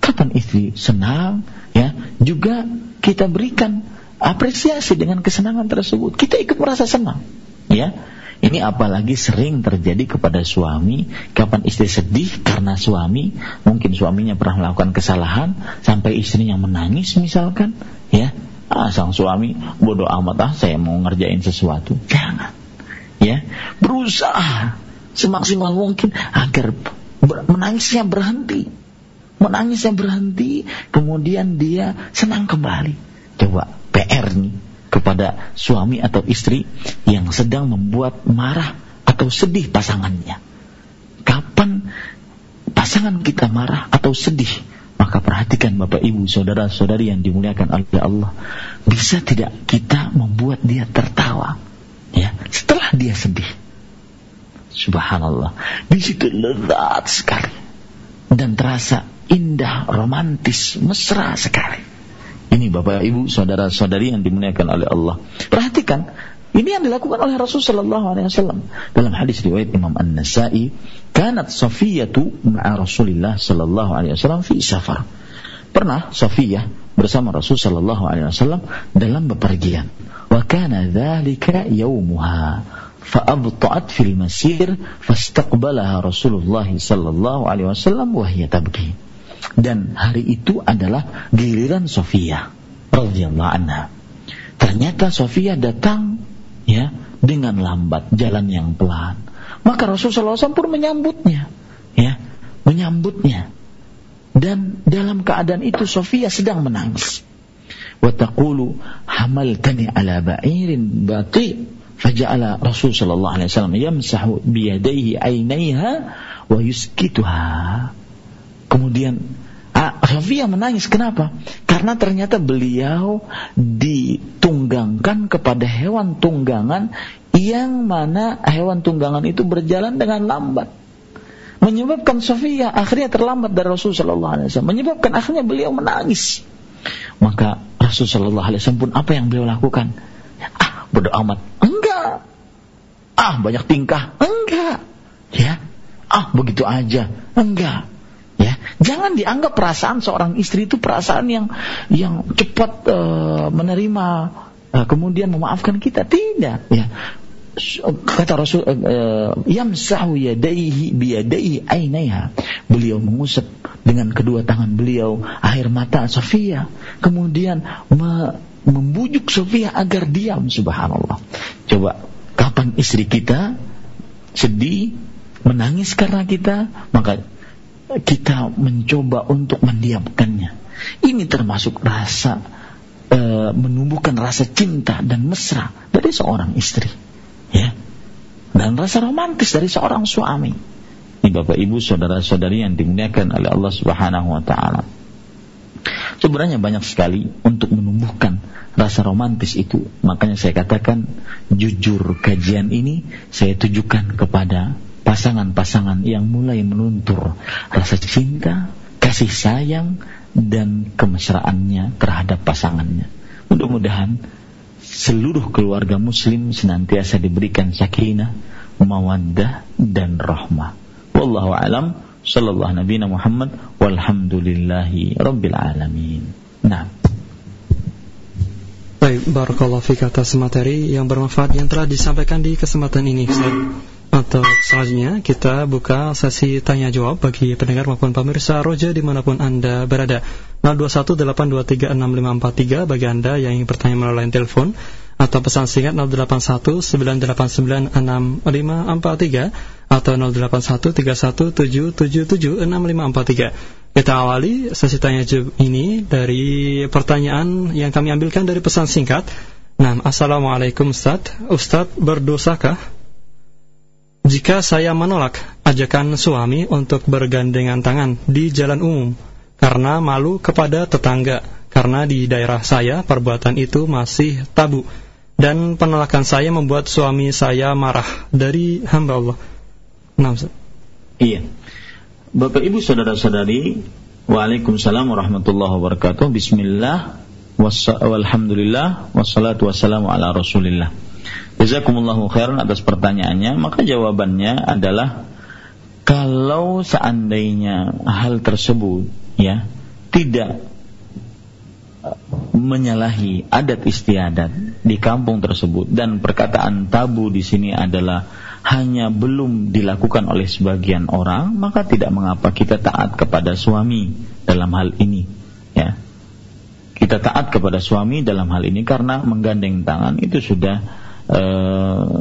A: Kapan istri senang, ya, juga kita berikan apresiasi dengan kesenangan tersebut. Kita ikut merasa senang, ya ini apalagi sering terjadi kepada suami, kapan istri sedih karena suami, mungkin suaminya pernah melakukan kesalahan sampai istrinya menangis misalkan, ya. Ah, sang suami bodoh amat ah saya mau ngerjain sesuatu. Jangan. ya berusaha semaksimal mungkin agar ber, menangisnya berhenti menangisnya berhenti kemudian dia senang kembali coba PR nih kepada suami atau istri yang sedang membuat marah atau sedih pasangannya kapan pasangan kita marah atau sedih maka perhatikan Bapak Ibu, saudara-saudari yang dimuliakan oleh Allah, bisa tidak kita membuat dia tertawa? Ya, setelah dia sedih. Subhanallah. Di situ lezat sekali dan terasa indah, romantis, mesra sekali. Ini Bapak Ibu, saudara-saudari yang dimuliakan oleh Allah. Perhatikan, ini yang dilakukan oleh Rasulullah sallallahu alaihi wasallam. Dalam hadis riwayat Imam An-Nasa'i, "Kanat Safiyatu ma'a Rasulillah sallallahu alaihi wasallam fi safar." Pernah Safiyah bersama Rasul sallallahu alaihi wasallam dalam bepergian. Wa kana dzalika yaumuha. Fa'abta'at fil masir fastaqbalaha Rasulullah hiya tabki. Dan hari itu adalah giliran Sofia radhiyallahu anha. Ternyata Sofia datang ya dengan lambat jalan yang pelan. Maka Rasulullah SAW pun menyambutnya ya menyambutnya. Dan dalam keadaan itu Sofia sedang menangis. Wataqulu hamaltani ala ba'irin bati faja'ala Rasul sallallahu alaihi wasallam yamsahu biyadaihi ainaiha wa yuskituha kemudian Ah, Sofia menangis kenapa? Karena ternyata beliau ditunggangkan kepada hewan tunggangan yang mana hewan tunggangan itu berjalan dengan lambat. Menyebabkan Sofia akhirnya terlambat dari Rasulullah SAW. Menyebabkan akhirnya beliau menangis. Maka Rasulullah SAW pun apa yang beliau lakukan? Ah, berdoa amat. Enggak. Ah, banyak tingkah. Enggak. Ya. Ah, begitu aja. Enggak Ya, jangan dianggap perasaan seorang istri itu perasaan yang yang cepat uh, menerima uh, kemudian memaafkan kita. Tidak, ya. Kata Rasul uh, yamsahu yadaihi biyadaihi ainaiha. Beliau mengusap dengan kedua tangan beliau air mata Sofia. Kemudian me, membujuk Sofia agar diam subhanallah. Coba kapan istri kita sedih menangis karena kita maka kita mencoba untuk mendiamkannya. Ini termasuk rasa e, menumbuhkan rasa cinta dan mesra dari seorang istri, ya, dan rasa romantis dari seorang suami. Ini bapak ibu saudara-saudari yang dimuliakan oleh Allah Subhanahu Wa Taala. Sebenarnya banyak sekali untuk menumbuhkan rasa romantis itu. Makanya saya katakan jujur kajian ini saya tujukan kepada pasangan-pasangan yang mulai menuntur rasa cinta, kasih sayang, dan kemesraannya terhadap pasangannya. Mudah-mudahan seluruh keluarga muslim senantiasa diberikan sakinah, mawaddah, dan rahmah. Wallahu alam, sallallahu nabi Muhammad, walhamdulillahi rabbil alamin. Nah.
B: Baik, barakallahu fik atas materi yang bermanfaat yang telah disampaikan di kesempatan ini. Untuk selanjutnya kita buka sesi tanya jawab bagi pendengar maupun pemirsa Roja di mana pun Anda berada. 0219236543 bagi Anda yang ingin bertanya melalui telepon atau pesan singkat 0819896543 atau 081317776543 kita awali sesi tanya jawab ini dari pertanyaan yang kami ambilkan dari pesan singkat. Nah, Assalamualaikum Ustaz. Ustaz berdosakah jika saya menolak ajakan suami untuk bergandengan tangan di jalan umum karena malu kepada tetangga, karena di daerah saya perbuatan itu masih tabu dan penolakan saya membuat suami saya marah dari hamba Allah. Nah,
A: iya. Bapak Ibu saudara-saudari, Waalaikumsalam warahmatullahi wabarakatuh. Bismillah, walhamdulillah, wassalatu wassalamu ala rasulillah. Jazakumullahu khairan atas pertanyaannya, maka jawabannya adalah kalau seandainya hal tersebut ya tidak uh, menyalahi adat istiadat di kampung tersebut dan perkataan tabu di sini adalah hanya belum dilakukan oleh sebagian orang maka tidak mengapa kita taat kepada suami dalam hal ini ya. Kita taat kepada suami dalam hal ini karena menggandeng tangan itu sudah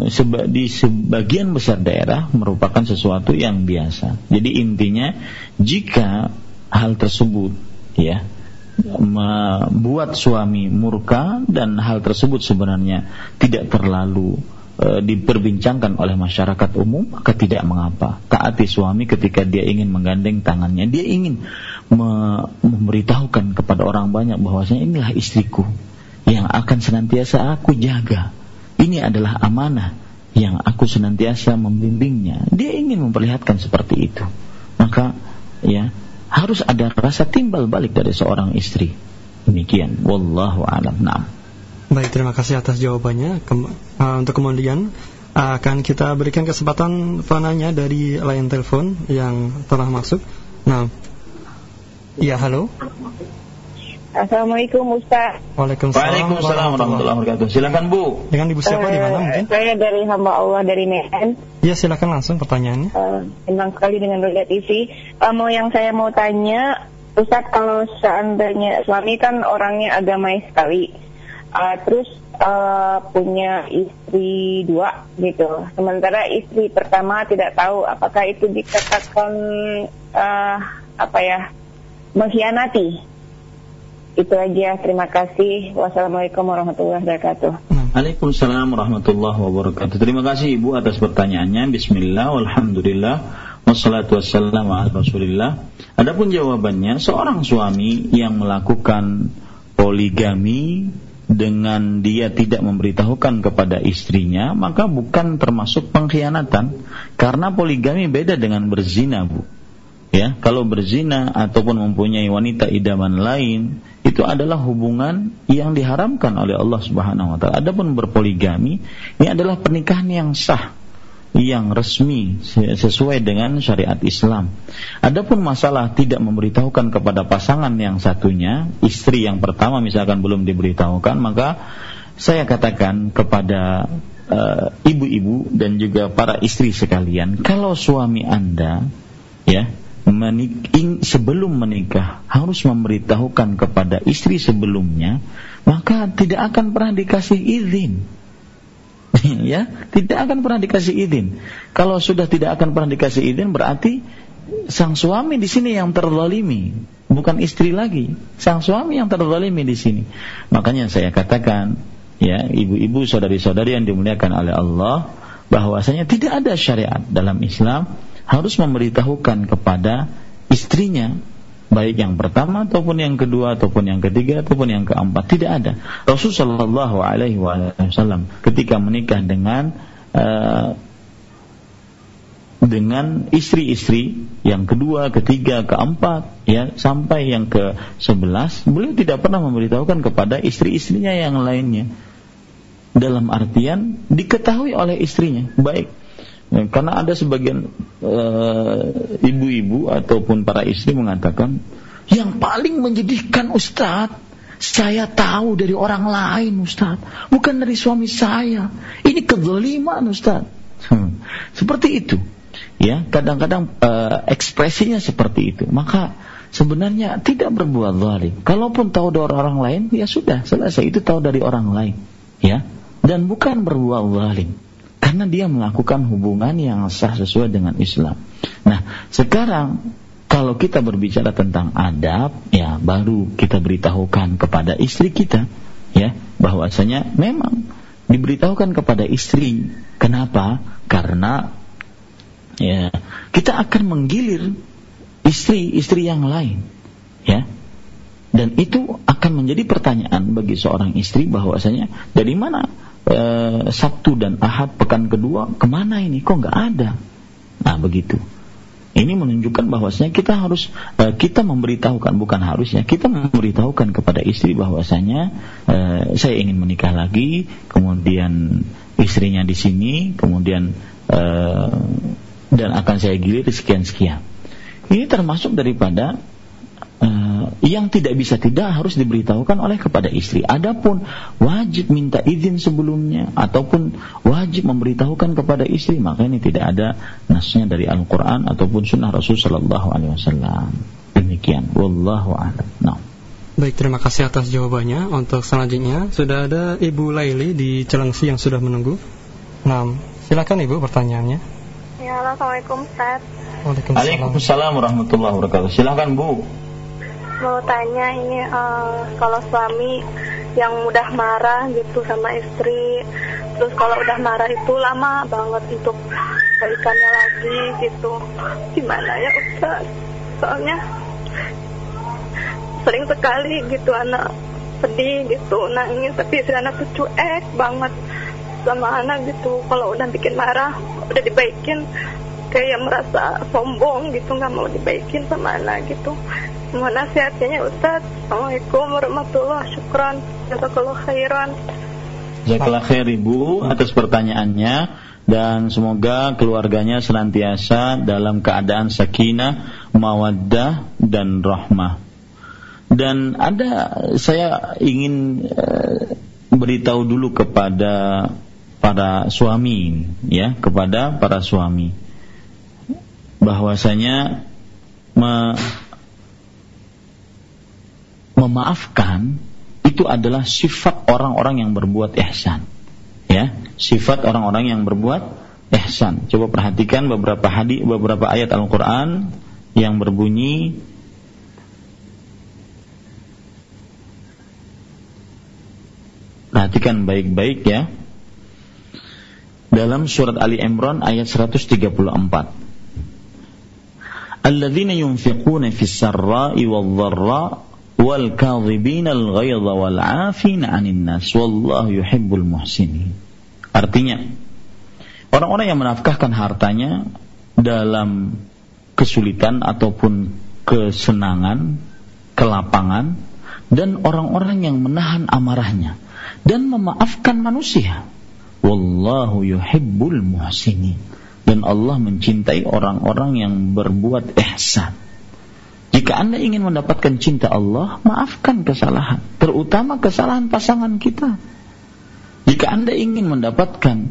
A: seba di sebagian besar daerah merupakan sesuatu yang biasa. Jadi intinya jika hal tersebut ya membuat suami murka dan hal tersebut sebenarnya tidak terlalu e, diperbincangkan oleh masyarakat umum maka tidak mengapa. Taati suami ketika dia ingin menggandeng tangannya. Dia ingin me memberitahukan kepada orang banyak bahwasanya inilah istriku yang akan senantiasa aku jaga ini adalah amanah yang aku senantiasa membimbingnya dia ingin memperlihatkan seperti itu maka ya harus ada rasa timbal balik dari seorang istri. Demikian. Wallahu a'lam.
B: Baik, terima kasih atas jawabannya. Kem uh, untuk kemudian uh, akan kita berikan kesempatan penanya dari line telepon yang telah masuk. Nah, ya halo.
C: Assalamualaikum Ustaz.
B: Waalaikumsalam,
A: Waalaikumsalam warahmatullahi wabarakatuh. Silakan Bu.
B: Dengan Ibu siapa uh, di mana eh, mungkin?
C: Saya dari hamba Allah dari Medan.
B: Iya, silakan langsung pertanyaannya.
C: Uh, senang sekali dengan Roda TV. Uh, mau yang saya mau tanya, Ustaz kalau seandainya suami kan orangnya agamais sekali. Uh, terus uh, punya istri dua gitu. Sementara istri pertama tidak tahu apakah itu dikatakan uh, apa ya mengkhianati itu aja. Terima kasih. Wassalamualaikum warahmatullahi wabarakatuh.
A: Waalaikumsalam warahmatullahi wabarakatuh. Terima kasih Ibu atas pertanyaannya. Bismillah, walhamdulillah, wassalatu wassalamu ala rasulillah. Adapun jawabannya, seorang suami yang melakukan poligami dengan dia tidak memberitahukan kepada istrinya, maka bukan termasuk pengkhianatan. Karena poligami beda dengan berzina, Bu ya kalau berzina ataupun mempunyai wanita idaman lain itu adalah hubungan yang diharamkan oleh Allah Subhanahu wa taala. Adapun berpoligami ini adalah pernikahan yang sah yang resmi sesuai dengan syariat Islam. Adapun masalah tidak memberitahukan kepada pasangan yang satunya, istri yang pertama misalkan belum diberitahukan, maka saya katakan kepada eh, ibu-ibu uh, dan juga para istri sekalian, kalau suami Anda ya menik sebelum menikah harus memberitahukan kepada istri sebelumnya, maka tidak akan pernah dikasih izin. ya, tidak akan pernah dikasih izin. Kalau sudah tidak akan pernah dikasih izin berarti sang suami di sini yang terzalimi, bukan istri lagi. Sang suami yang terzalimi di sini. Makanya saya katakan, ya, ibu-ibu, saudari-saudari yang dimuliakan oleh Allah, bahwasanya tidak ada syariat dalam Islam harus memberitahukan kepada istrinya baik yang pertama ataupun yang kedua ataupun yang ketiga ataupun yang keempat tidak ada Rasulullah Shallallahu Alaihi Wasallam ketika menikah dengan uh, dengan istri-istri yang kedua, ketiga, keempat, ya sampai yang ke sebelas, beliau tidak pernah memberitahukan kepada istri-istrinya yang lainnya. Dalam artian diketahui oleh istrinya, baik Ya, karena ada sebagian eh, ibu-ibu uh, ataupun para istri mengatakan yang paling menjadikan Ustadz saya tahu dari orang lain Ustadz bukan dari suami saya. Ini kezaliman Ustadz. Hmm. seperti itu. Ya kadang-kadang uh, ekspresinya seperti itu. Maka sebenarnya tidak berbuat zalim. Kalaupun tahu dari orang lain ya sudah selesai. Itu tahu dari orang lain. Ya dan bukan berbuat zalim karena dia melakukan hubungan yang sah sesuai dengan Islam. Nah, sekarang kalau kita berbicara tentang adab, ya baru kita beritahukan kepada istri kita, ya bahwasanya memang diberitahukan kepada istri. Kenapa? Karena ya kita akan menggilir istri-istri yang lain, ya. Dan itu akan menjadi pertanyaan bagi seorang istri bahwasanya dari mana Eh, Sabtu dan Ahad pekan kedua ke mana ini? Kok nggak ada? Nah begitu. Ini menunjukkan bahwasanya kita harus uh, kita memberitahukan bukan harusnya kita memberitahukan kepada istri bahwasanya uh, saya ingin menikah lagi kemudian istrinya di sini kemudian uh, dan akan saya gilir sekian sekian ini termasuk daripada uh, yang tidak bisa tidak harus diberitahukan oleh kepada istri. Adapun wajib minta izin sebelumnya ataupun wajib memberitahukan kepada istri, maka ini tidak ada nasnya dari Al-Qur'an ataupun sunnah Rasul sallallahu alaihi wasallam. Demikian. Wallahu a'lam. Nah.
B: Baik, terima kasih atas jawabannya. Untuk selanjutnya, sudah ada Ibu Laili di Celengsi yang sudah menunggu. Nah, silakan Ibu pertanyaannya.
D: Ya, Assalamualaikum Ustaz.
B: Waalaikumsalam.
A: Waalaikumsalam warahmatullahi wabarakatuh. Silakan Bu.
D: Mau tanya ini uh, kalau suami yang mudah marah gitu sama istri, terus kalau udah marah itu lama banget untuk balikannya lagi gitu. Gimana ya Ustaz? Soalnya sering sekali gitu anak sedih gitu nangis tapi istri anak tuh cuek banget sama anak gitu kalau udah bikin marah udah dibaikin kayak merasa sombong gitu nggak mau dibaikin sama anak gitu mohon nasihatnya Ustaz. Assalamualaikum warahmatullahi syukran. Jazakallah khairan.
A: Jazakallah khair Ibu atas pertanyaannya. Dan semoga keluarganya senantiasa dalam keadaan sakinah, mawaddah dan rahmah. Dan ada saya ingin uh, beritahu dulu kepada para suami ya, kepada para suami. Bahwasanya me, memaafkan itu adalah sifat orang-orang yang berbuat ihsan. Ya, sifat orang-orang yang berbuat ihsan. Coba perhatikan beberapa hadis beberapa ayat Al-Qur'an yang berbunyi Perhatikan baik-baik ya. Dalam surat Ali Imran ayat 134. Alladzina yunfiquna fis sarra'i wal dharra wal kadhibina al ghaidha wal 'afina 'anil nas wallahu yuhibbul muhsinin. Artinya, orang-orang yang menafkahkan hartanya dalam kesulitan ataupun kesenangan, kelapangan dan orang-orang yang menahan amarahnya dan memaafkan manusia. Wallahu yuhibbul muhsinin. Dan Allah mencintai orang-orang yang berbuat ihsan. Jika Anda ingin mendapatkan cinta Allah, maafkan kesalahan, terutama kesalahan pasangan kita. Jika Anda ingin mendapatkan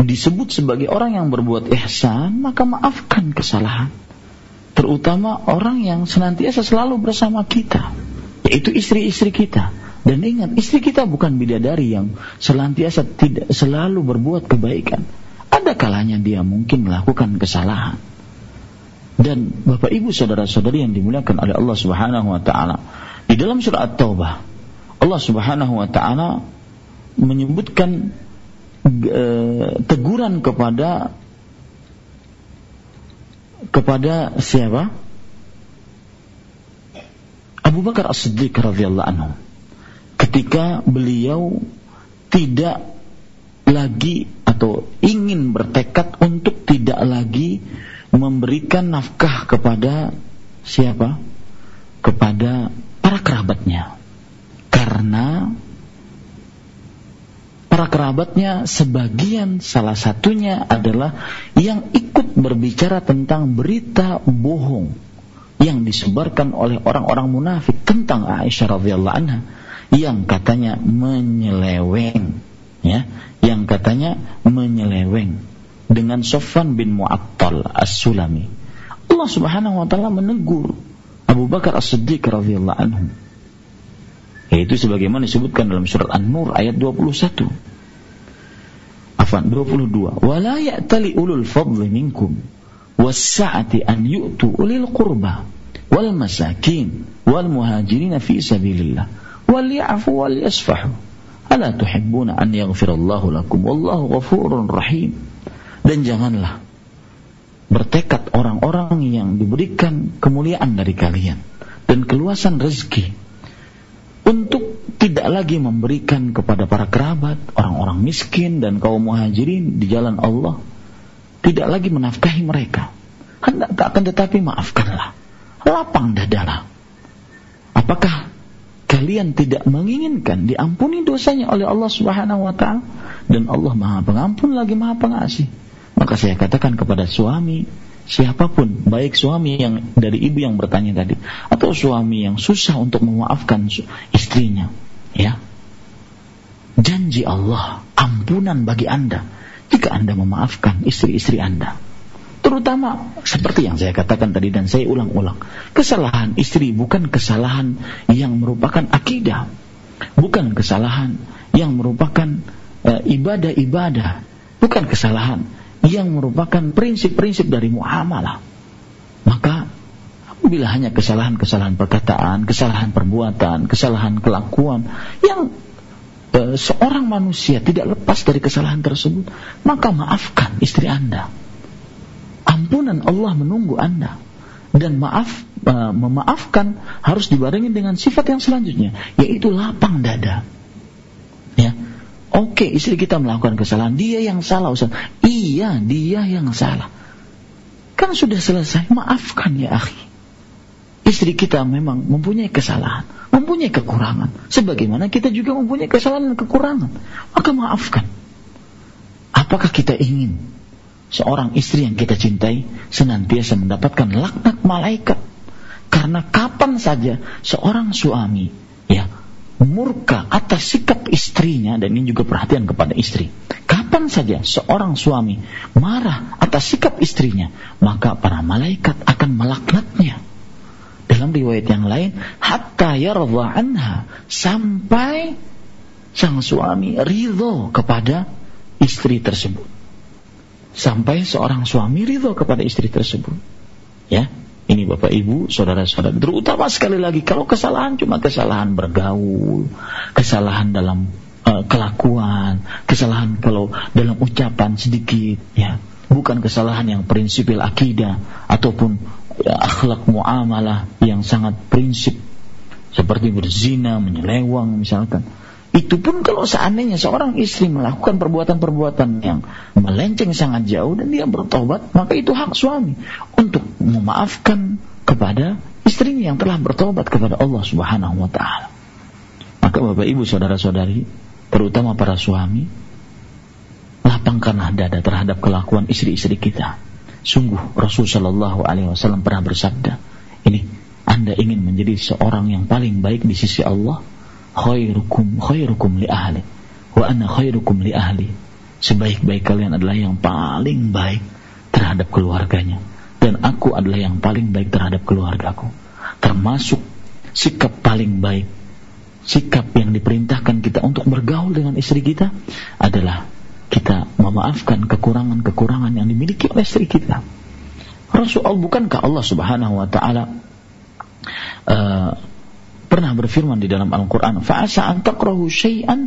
A: disebut sebagai orang yang berbuat ihsan, maka maafkan kesalahan. Terutama orang yang senantiasa selalu bersama kita, yaitu istri-istri kita. Dan ingat, istri kita bukan bidadari yang selantiasa tidak selalu berbuat kebaikan. Ada kalanya dia mungkin melakukan kesalahan. Dan Bapak Ibu saudara-saudari yang dimuliakan oleh Allah Subhanahu wa taala, di dalam surah At-Taubah Allah Subhanahu wa taala menyebutkan e, teguran kepada kepada siapa? Abu Bakar As-Siddiq radhiyallahu anhu ketika beliau tidak lagi atau ingin bertekad untuk tidak lagi memberikan nafkah kepada siapa? Kepada para kerabatnya. Karena para kerabatnya sebagian salah satunya adalah yang ikut berbicara tentang berita bohong yang disebarkan oleh orang-orang munafik tentang Aisyah radhiyallahu anha yang katanya menyeleweng ya yang katanya menyeleweng dengan Sofwan bin Mu'attal As-Sulami. Allah Subhanahu wa taala menegur Abu Bakar As-Siddiq radhiyallahu anhu. Yaitu sebagaimana disebutkan dalam surat An-Nur ayat 21 Afan 22 wala ya'tali ulul fadli minkum was-sa'ati an yu'tu ulil qurba wal masakin wal muhajirin fi sabilillah. Wali'afu wal yasfahu. Ala tuhibbuna an yaghfirallahu lakum. Wallahu ghafurun rahim. Dan janganlah bertekad orang-orang yang diberikan kemuliaan dari kalian dan keluasan rezeki untuk tidak lagi memberikan kepada para kerabat, orang-orang miskin dan kaum muhajirin di jalan Allah, tidak lagi menafkahi mereka. Hendak akan tetapi maafkanlah, lapang dadalah. Apakah kalian tidak menginginkan diampuni dosanya oleh Allah Subhanahu wa taala dan Allah Maha Pengampun lagi Maha Pengasih. Maka saya katakan kepada suami siapa pun, baik suami yang dari ibu yang bertanya tadi atau suami yang susah untuk memaafkan istrinya, ya. Janji Allah ampunan bagi Anda jika Anda memaafkan istri-istri Anda. Terutama seperti yang saya katakan tadi dan saya ulang-ulang. Kesalahan istri bukan kesalahan yang merupakan akidah. Bukan kesalahan yang merupakan eh, ibadah-ibadah. bukan kesalahan yang merupakan prinsip-prinsip dari muamalah. Maka bila hanya kesalahan-kesalahan perkataan, kesalahan perbuatan, kesalahan kelakuan yang e, seorang manusia tidak lepas dari kesalahan tersebut, maka maafkan istri Anda. Ampunan Allah menunggu Anda. Dan maaf e, memaafkan harus dibarengi dengan sifat yang selanjutnya, yaitu lapang dada. Oke, istri kita melakukan kesalahan, dia yang salah Ustaz. Iya, dia yang salah. Kan sudah selesai, maafkan ya akhi istri kita memang mempunyai kesalahan, mempunyai kekurangan, sebagaimana kita juga mempunyai kesalahan dan kekurangan, maka maafkan. Apakah kita ingin seorang istri yang kita cintai senantiasa mendapatkan laknat malaikat? Karena kapan saja seorang suami ya murka atas sikap istrinya dan ini juga perhatian kepada istri. Kapan saja seorang suami marah atas sikap istrinya, maka para malaikat akan melaknatnya dalam riwayat yang lain, hatta yarza anha sampai sang suami ridho kepada istri tersebut. Sampai seorang suami ridho kepada istri tersebut. Ya, ini Bapak Ibu, saudara-saudara, terutama sekali lagi kalau kesalahan cuma kesalahan bergaul, kesalahan dalam uh, kelakuan, kesalahan kalau dalam ucapan sedikit, ya, bukan kesalahan yang prinsipil akidah ataupun ya, akhlak muamalah yang sangat prinsip. Seperti berzina, menyelewang misalkan. Itu pun kalau seandainya seorang istri melakukan perbuatan-perbuatan yang melenceng sangat jauh dan dia bertobat, maka itu hak suami. Untuk memaafkan kepada istrinya yang telah bertobat kepada Allah Subhanahu wa taala. Maka Bapak Ibu saudara-saudari, terutama para suami, lapangkanlah dada terhadap kelakuan istri-istri kita Sungguh Rasul Shallallahu Alaihi Wasallam pernah bersabda, ini anda ingin menjadi seorang yang paling baik di sisi Allah, khairukum khairukum li ahli, wa ana khairukum li ahli. Sebaik-baik kalian adalah yang paling baik terhadap keluarganya, dan aku adalah yang paling baik terhadap keluargaku. Termasuk sikap paling baik, sikap yang diperintahkan kita untuk bergaul dengan istri kita adalah kita memaafkan kekurangan-kekurangan yang dimiliki oleh istri kita. Rasulullah bukankah Allah Subhanahu wa taala uh, pernah berfirman di dalam Al-Qur'an, "Fa'asa an takrahu syai'an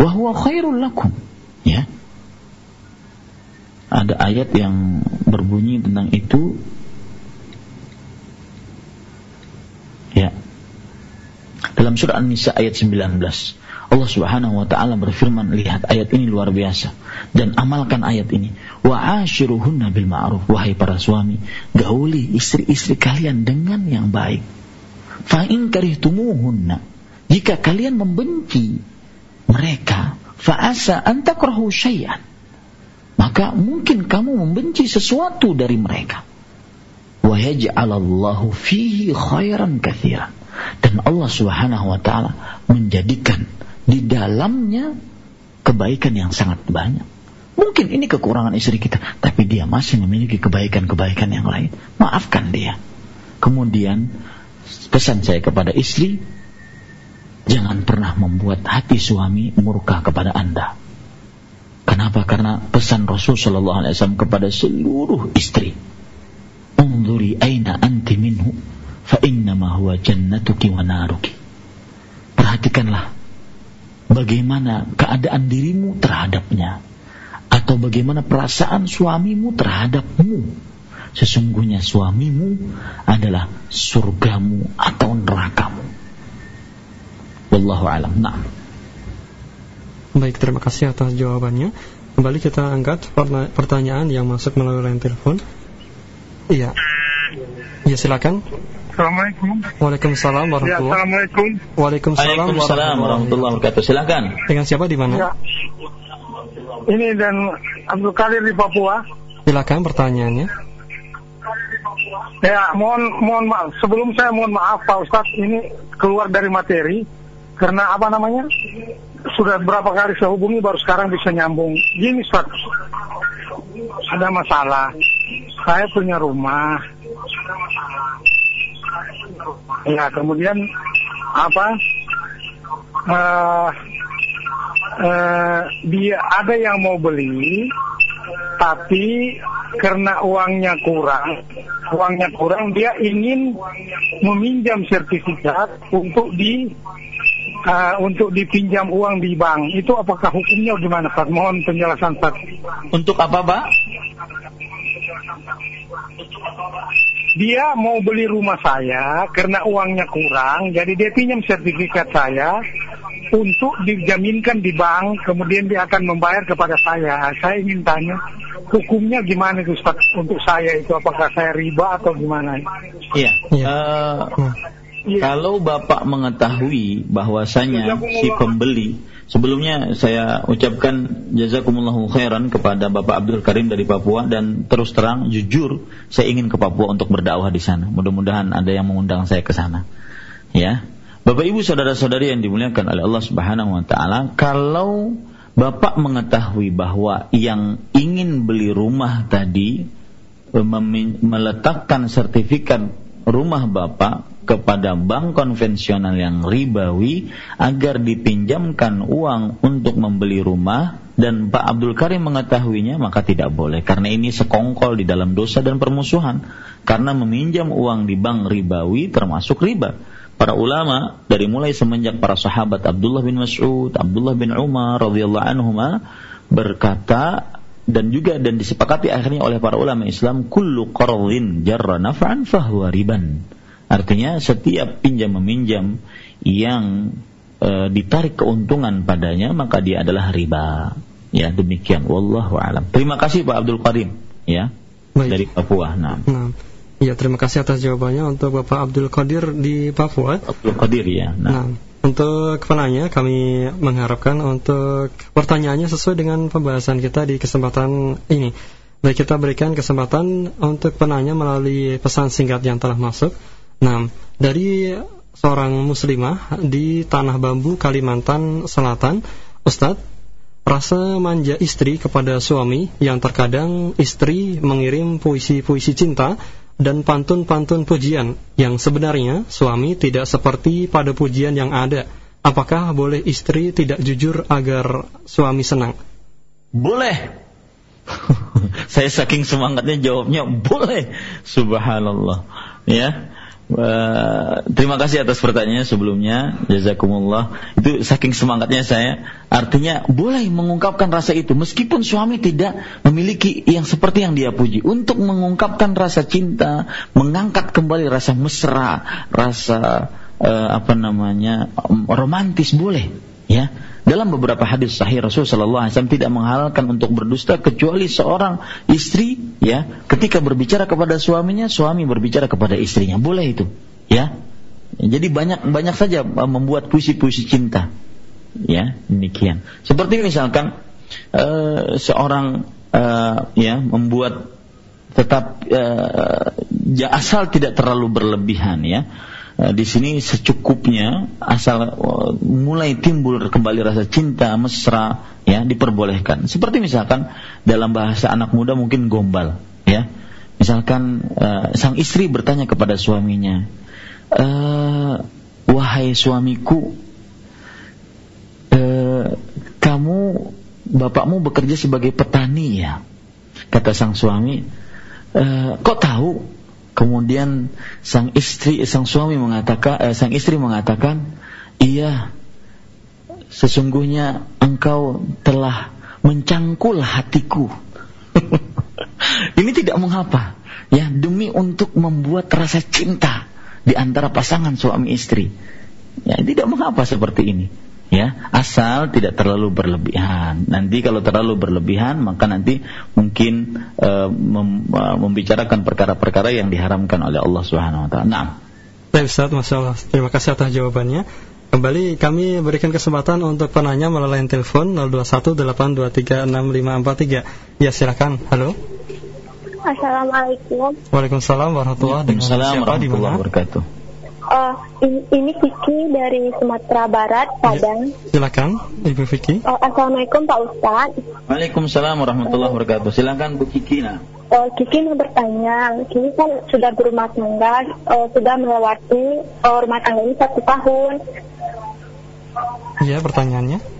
A: wa huwa khairul lakum." Ya. Ada ayat yang berbunyi tentang itu. Ya. Dalam surah An-Nisa ayat 19. Allah Subhanahu wa taala berfirman, lihat ayat ini luar biasa dan amalkan ayat ini. Wa ashiruhunna bil ma'ruf wahai para suami, gauli istri-istri kalian dengan yang baik. Fa in karihtumuhunna, jika kalian membenci mereka, fa asa an takrahu syai'an. Maka mungkin kamu membenci sesuatu dari mereka. Wa yaj'alallahu fihi khairan katsiran. Dan Allah Subhanahu wa taala menjadikan di dalamnya kebaikan yang sangat banyak. Mungkin ini kekurangan istri kita, tapi dia masih memiliki kebaikan-kebaikan yang lain. Maafkan dia. Kemudian pesan saya kepada istri, jangan pernah membuat hati suami murka kepada Anda. Kenapa? Karena pesan Rasul Shallallahu Alaihi Wasallam kepada seluruh istri, Unduri aina anti minhu, fa innama huwa jannatuki wa naruki. Perhatikanlah bagaimana keadaan dirimu terhadapnya atau bagaimana perasaan suamimu terhadapmu sesungguhnya suamimu adalah surgamu atau nerakamu wallahu alam nah
B: baik terima kasih atas jawabannya kembali kita angkat pertanyaan yang masuk melalui line telepon iya ya silakan
E: Assalamualaikum.
B: Waalaikumsalam warahmatullahi
E: Ya, Assalamualaikum.
B: Waalaikumsalam,
F: Waalaikumsalam warahmatullahi wabarakatuh. Silakan.
B: Dengan siapa di mana?
E: Ya. Ini dan Abdul Kadir di Papua.
B: Silakan pertanyaannya.
E: Ya, mohon mohon maaf. Sebelum saya mohon maaf Pak Ustadz, ini keluar dari materi karena apa namanya? Sudah berapa kali saya hubungi baru sekarang bisa nyambung. Gini Ustadz, ada masalah. saya punya rumah. Ya, kemudian apa? Uh, uh, dia ada yang mau beli, tapi karena uangnya kurang, uangnya kurang, dia ingin meminjam sertifikat untuk di uh, untuk dipinjam uang di bank. Itu apakah hukumnya gimana Pak? Mohon penjelasan Pak.
A: Untuk apa Pak?
E: Dia mau beli rumah saya karena uangnya kurang, jadi dia pinjam sertifikat saya untuk dijaminkan di bank, kemudian dia akan membayar kepada saya. Saya ingin tanya, hukumnya gimana itu Ustaz untuk saya itu? Apakah saya riba atau gimana?
A: Iya. Ya. Uh, ya. Kalau Bapak mengetahui bahwasanya si pembeli Sebelumnya saya ucapkan jazakumullahu khairan kepada Bapak Abdul Karim dari Papua dan terus terang jujur saya ingin ke Papua untuk berdakwah di sana. Mudah-mudahan ada yang mengundang saya ke sana. Ya. Bapak Ibu saudara-saudari yang dimuliakan oleh Allah Subhanahu wa taala, kalau Bapak mengetahui bahwa yang ingin beli rumah tadi meletakkan sertifikat rumah Bapak kepada bank konvensional yang ribawi agar dipinjamkan uang untuk membeli rumah. Dan Pak Abdul Karim mengetahuinya maka tidak boleh. Karena ini sekongkol di dalam dosa dan permusuhan. Karena meminjam uang di bank ribawi termasuk riba. Para ulama dari mulai semenjak para sahabat Abdullah bin Mas'ud, Abdullah bin Umar radhiyallahu anhuma berkata dan juga dan disepakati akhirnya oleh para ulama Islam kullu qardin jarra naf'an fahuwa riban Artinya setiap pinjam meminjam yang e, ditarik keuntungan padanya maka dia adalah riba. Ya, demikian wallahu alam. Terima kasih Pak Abdul Karim ya Baik. dari Papua. Nah. nah.
B: Ya, terima kasih atas jawabannya untuk Bapak Abdul Qadir di Papua.
A: Abdul Qadir ya.
B: Nah. nah. Untuk penanya kami mengharapkan untuk pertanyaannya sesuai dengan pembahasan kita di kesempatan ini. Baik kita berikan kesempatan untuk penanya melalui pesan singkat yang telah masuk Nah, dari seorang muslimah di Tanah Bambu, Kalimantan Selatan, Ustadz, rasa manja istri kepada suami yang terkadang istri mengirim puisi-puisi cinta dan pantun-pantun pujian yang sebenarnya suami tidak seperti pada pujian yang ada. Apakah boleh istri tidak jujur agar suami senang?
A: Boleh. Saya saking semangatnya jawabnya boleh. Subhanallah. Ya Uh, terima kasih atas pertanyaannya sebelumnya. Jazakumullah. Itu saking semangatnya saya. Artinya boleh mengungkapkan rasa itu meskipun suami tidak memiliki yang seperti yang dia puji. Untuk mengungkapkan rasa cinta mengangkat kembali rasa mesra rasa uh, apa namanya romantis boleh ya dalam beberapa hadis sahih Rasul Shallallahu Alaihi Wasallam tidak menghalalkan untuk berdusta kecuali seorang istri ya. Ketika berbicara kepada suaminya suami berbicara kepada istrinya. Boleh itu ya. Jadi banyak banyak saja membuat puisi-puisi cinta ya. Demikian. Seperti misalkan uh, seorang uh, ya membuat tetap uh, asal tidak terlalu berlebihan ya di sini secukupnya asal eh, mulai timbul kembali rasa cinta mesra ya diperbolehkan. Seperti misalkan dalam bahasa anak muda mungkin gombal ya. Misalkan uh, sang istri bertanya kepada suaminya uh, wahai suamiku uh, kamu bapakmu bekerja sebagai petani ya? Kata sang suami uh, kok tahu Kemudian sang istri, sang suami mengatakan, eh, sang istri mengatakan, iya, sesungguhnya engkau telah mencangkul hatiku. Ini tidak mengapa, ya demi untuk membuat rasa cinta di antara pasangan suami istri. Ya tidak mengapa seperti ini ya asal tidak terlalu berlebihan nanti kalau terlalu berlebihan maka nanti mungkin uh, mem, uh, membicarakan perkara-perkara yang diharamkan oleh Allah Subhanahu wa taala. Nah.
B: Baik Ustaz, Masya Allah. Terima kasih atas jawabannya. Kembali kami berikan kesempatan untuk penanya melalui telepon 0218236543. Ya silakan. Halo.
D: Assalamualaikum.
B: Waalaikumsalam warahmatullahi wabarakatuh.
A: Waalaikumsalam warahmatullahi wabarakatuh.
D: Uh, ini, Vicky dari Sumatera Barat, ya, Padang.
B: silakan, Ibu Vicky.
D: Uh, Assalamualaikum Pak Ustadz.
A: Waalaikumsalam warahmatullahi wabarakatuh. Silakan Bu Vicky. Nah.
D: uh, Kiki mau bertanya, Kiki kan sudah berumah tangga, uh, sudah melewati uh, rumah tangga ini satu tahun.
B: Iya, pertanyaannya.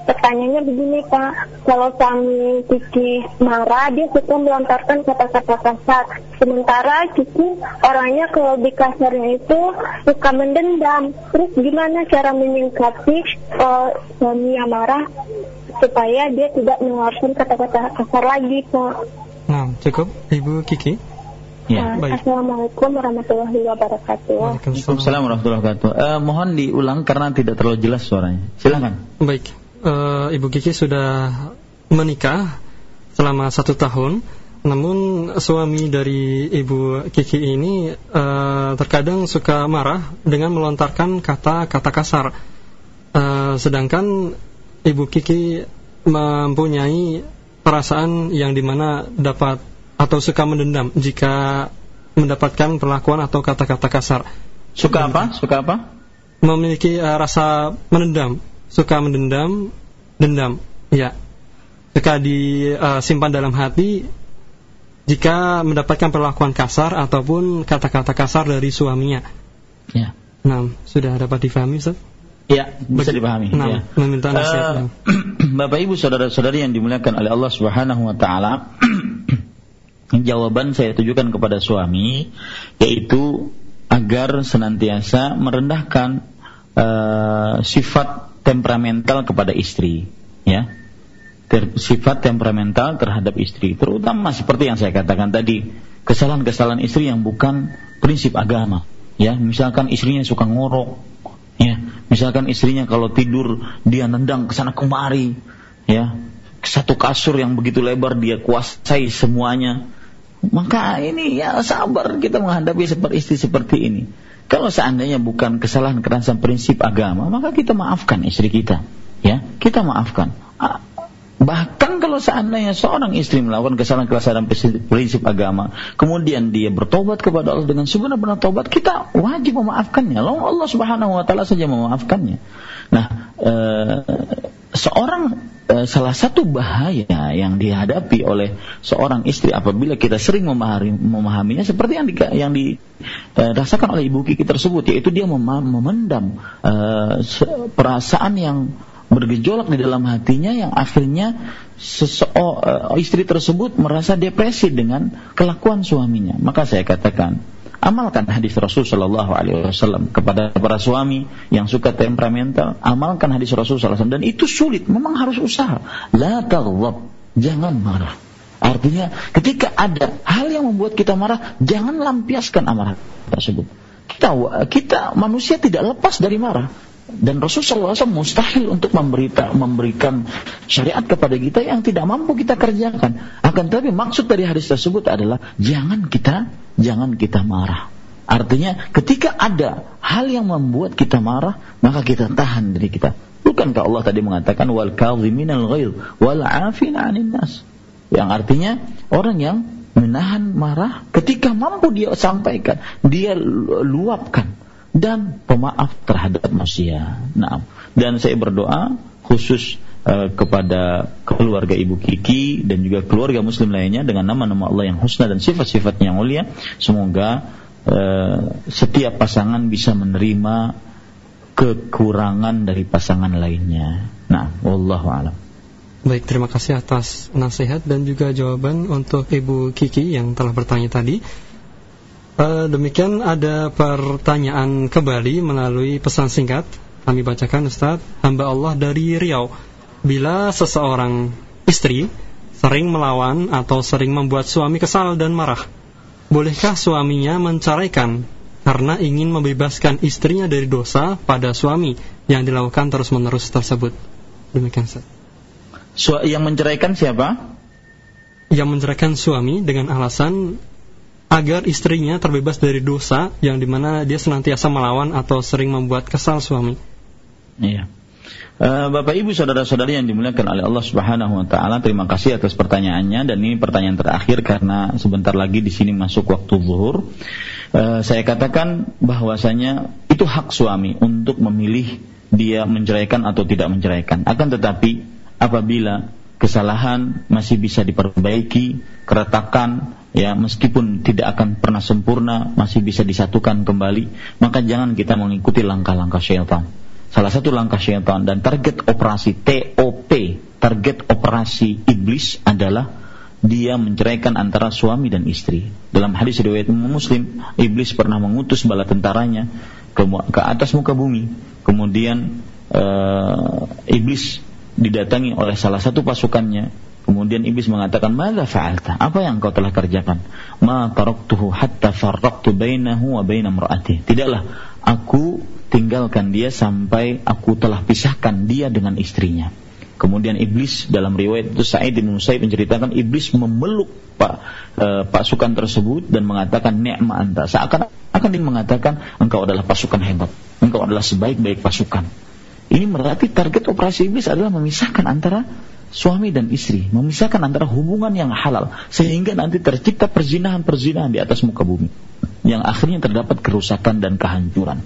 D: Pertanyaannya begini Pak, kalau suami Kiki marah, dia suka melontarkan kata-kata kasar. Sementara Kiki orangnya kalau di kasarnya itu suka mendendam. Terus gimana cara menyingkapi uh, suami yang marah supaya dia tidak mengeluarkan kata-kata kasar lagi Pak?
B: Nah, cukup Ibu Kiki.
D: Ya, baik. Assalamualaikum warahmatullahi wabarakatuh.
A: Waalaikumsalam warahmatullahi wabarakatuh. Uh, mohon diulang karena tidak terlalu jelas suaranya. Silakan.
B: Baik uh, Ibu Kiki sudah menikah selama satu tahun, namun suami dari Ibu Kiki ini uh, terkadang suka marah dengan melontarkan kata-kata kasar. Uh, sedangkan Ibu Kiki mempunyai perasaan yang di mana dapat atau suka mendendam jika mendapatkan perlakuan atau kata-kata kasar.
A: Suka apa? Suka apa?
B: Memiliki uh, rasa menendam suka mendendam, dendam, ya. Suka disimpan uh, dalam hati jika mendapatkan perlakuan kasar ataupun kata-kata kasar dari suaminya.
A: Ya.
B: Nah, sudah dapat difahami, Ustaz?
A: Ya, bisa dipahami.
B: Nah,
A: ya.
B: meminta nasihat.
A: Uh, Bapak Ibu saudara-saudari yang dimuliakan oleh Allah Subhanahu wa taala, jawaban saya tujukan kepada suami yaitu agar senantiasa merendahkan uh, sifat temperamental kepada istri, ya. Ter, sifat temperamental terhadap istri, terutama seperti yang saya katakan tadi, kesalahan-kesalahan istri yang bukan prinsip agama, ya. Misalkan istrinya suka ngorok, ya. Misalkan istrinya kalau tidur dia nendang ke sana kemari, ya. Satu kasur yang begitu lebar dia kuasai semuanya. Maka ini ya sabar kita menghadapi seperti istri seperti ini. Kalau seandainya bukan kesalahan kerasan prinsip agama, maka kita maafkan istri kita. Ya, kita maafkan. Bahkan kalau seandainya seorang istri melakukan kesalahan kesalahan prinsip agama, kemudian dia bertobat kepada Allah dengan sebenar-benar tobat, kita wajib memaafkannya. Lalu Allah Subhanahu wa taala saja memaafkannya. Nah, e, seorang Eh, salah satu bahaya yang dihadapi oleh seorang istri apabila kita sering memahami, memahaminya seperti yang di, yang dirasakan oleh ibu Kiki tersebut yaitu dia memendam uh, perasaan yang bergejolak di dalam hatinya yang akhirnya uh, istri tersebut merasa depresi dengan kelakuan suaminya. Maka saya katakan Amalkan hadis Rasul Shallallahu Alaihi Wasallam kepada para suami yang suka temperamental. Amalkan hadis Rasul Sallallahu Alaihi Wasallam dan itu sulit. Memang harus usaha. La taghdab. Jangan marah. Artinya ketika ada hal yang membuat kita marah, jangan lampiaskan amarah tersebut. Kita kita manusia tidak lepas dari marah dan Rasulullah SAW mustahil untuk memberita, memberikan syariat kepada kita yang tidak mampu kita kerjakan. Akan tetapi maksud dari hadis tersebut adalah jangan kita jangan kita marah. Artinya ketika ada hal yang membuat kita marah, maka kita tahan diri kita. Bukankah Allah tadi mengatakan wal kadhiminal ghail wal 'afina 'anil nas. Yang artinya orang yang menahan marah ketika mampu dia sampaikan, dia luapkan dan pemaaf terhadap manusia. Nah, dan saya berdoa khusus uh, kepada keluarga Ibu Kiki dan juga keluarga muslim lainnya dengan nama-nama Allah yang husna dan sifat-sifatnya yang mulia. Semoga uh, setiap pasangan bisa menerima kekurangan dari pasangan lainnya. Nah, wallahu alam.
B: Baik, terima kasih atas nasihat dan juga jawaban untuk Ibu Kiki yang telah bertanya tadi. Uh, demikian ada pertanyaan kembali melalui pesan singkat. Kami bacakan Ustaz, hamba Allah dari Riau. Bila seseorang istri sering melawan atau sering membuat suami kesal dan marah, bolehkah suaminya menceraikan karena ingin membebaskan istrinya dari dosa pada suami yang dilakukan terus-menerus tersebut? Demikian Ustaz.
A: yang menceraikan siapa?
B: Yang menceraikan suami dengan alasan agar istrinya terbebas dari dosa yang di mana dia senantiasa melawan atau sering membuat kesal suami.
A: Iya. Uh, Bapak Ibu saudara-saudari yang dimuliakan oleh Allah Subhanahu wa taala, terima kasih atas pertanyaannya dan ini pertanyaan terakhir karena sebentar lagi di sini masuk waktu zuhur. Uh, saya katakan bahwasanya itu hak suami untuk memilih dia menceraikan atau tidak menceraikan. Akan tetapi apabila kesalahan masih bisa diperbaiki, keretakan ya meskipun tidak akan pernah sempurna masih bisa disatukan kembali, maka jangan kita mengikuti langkah-langkah syaitan. Salah satu langkah syaitan dan target operasi TOP, target operasi iblis adalah dia menceraikan antara suami dan istri. Dalam hadis riwayat Muslim, iblis pernah mengutus bala tentaranya ke, ke atas muka bumi. Kemudian uh, iblis didatangi oleh salah satu pasukannya. Kemudian iblis mengatakan, "Mada fa'alta? Apa yang kau telah kerjakan?" "Ma taraktuhu hatta farraqtu bainahu wa baina imra'ati." Tidaklah aku tinggalkan dia sampai aku telah pisahkan dia dengan istrinya. Kemudian iblis dalam riwayat itu Sa'id bin Musayyib menceritakan iblis memeluk pak e, pasukan tersebut dan mengatakan ni'ma anta. Seakan akan dia mengatakan engkau adalah pasukan hebat. Engkau adalah sebaik-baik pasukan. Ini berarti target operasi iblis adalah memisahkan antara suami dan istri, memisahkan antara hubungan yang halal sehingga nanti tercipta perzinahan-perzinahan di atas muka bumi yang akhirnya terdapat kerusakan dan kehancuran.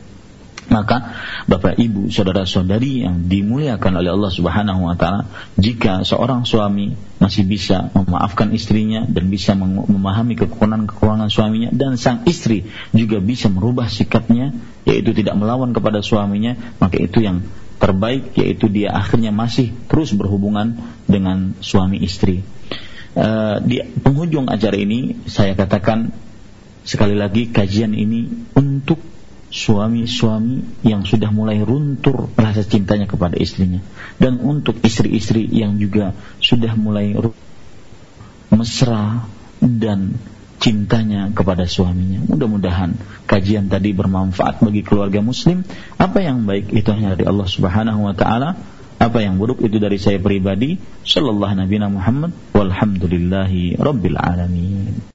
A: Maka Bapak Ibu, saudara-saudari yang dimuliakan oleh Allah Subhanahu wa taala, jika seorang suami masih bisa memaafkan istrinya dan bisa memahami kekurangan-kekurangan suaminya dan sang istri juga bisa merubah sikapnya yaitu tidak melawan kepada suaminya, maka itu yang terbaik yaitu dia akhirnya masih terus berhubungan dengan suami istri. Uh, di penghujung acara ini saya katakan sekali lagi kajian ini untuk suami-suami yang sudah mulai runtur rasa cintanya kepada istrinya dan untuk istri-istri yang juga sudah mulai mesra dan cintanya kepada suaminya. Mudah-mudahan kajian tadi bermanfaat bagi keluarga muslim. Apa yang baik itu hanya dari Allah Subhanahu wa taala, apa yang buruk itu dari saya pribadi. Sallallahu Nabi Muhammad walhamdulillahi rabbil alamin.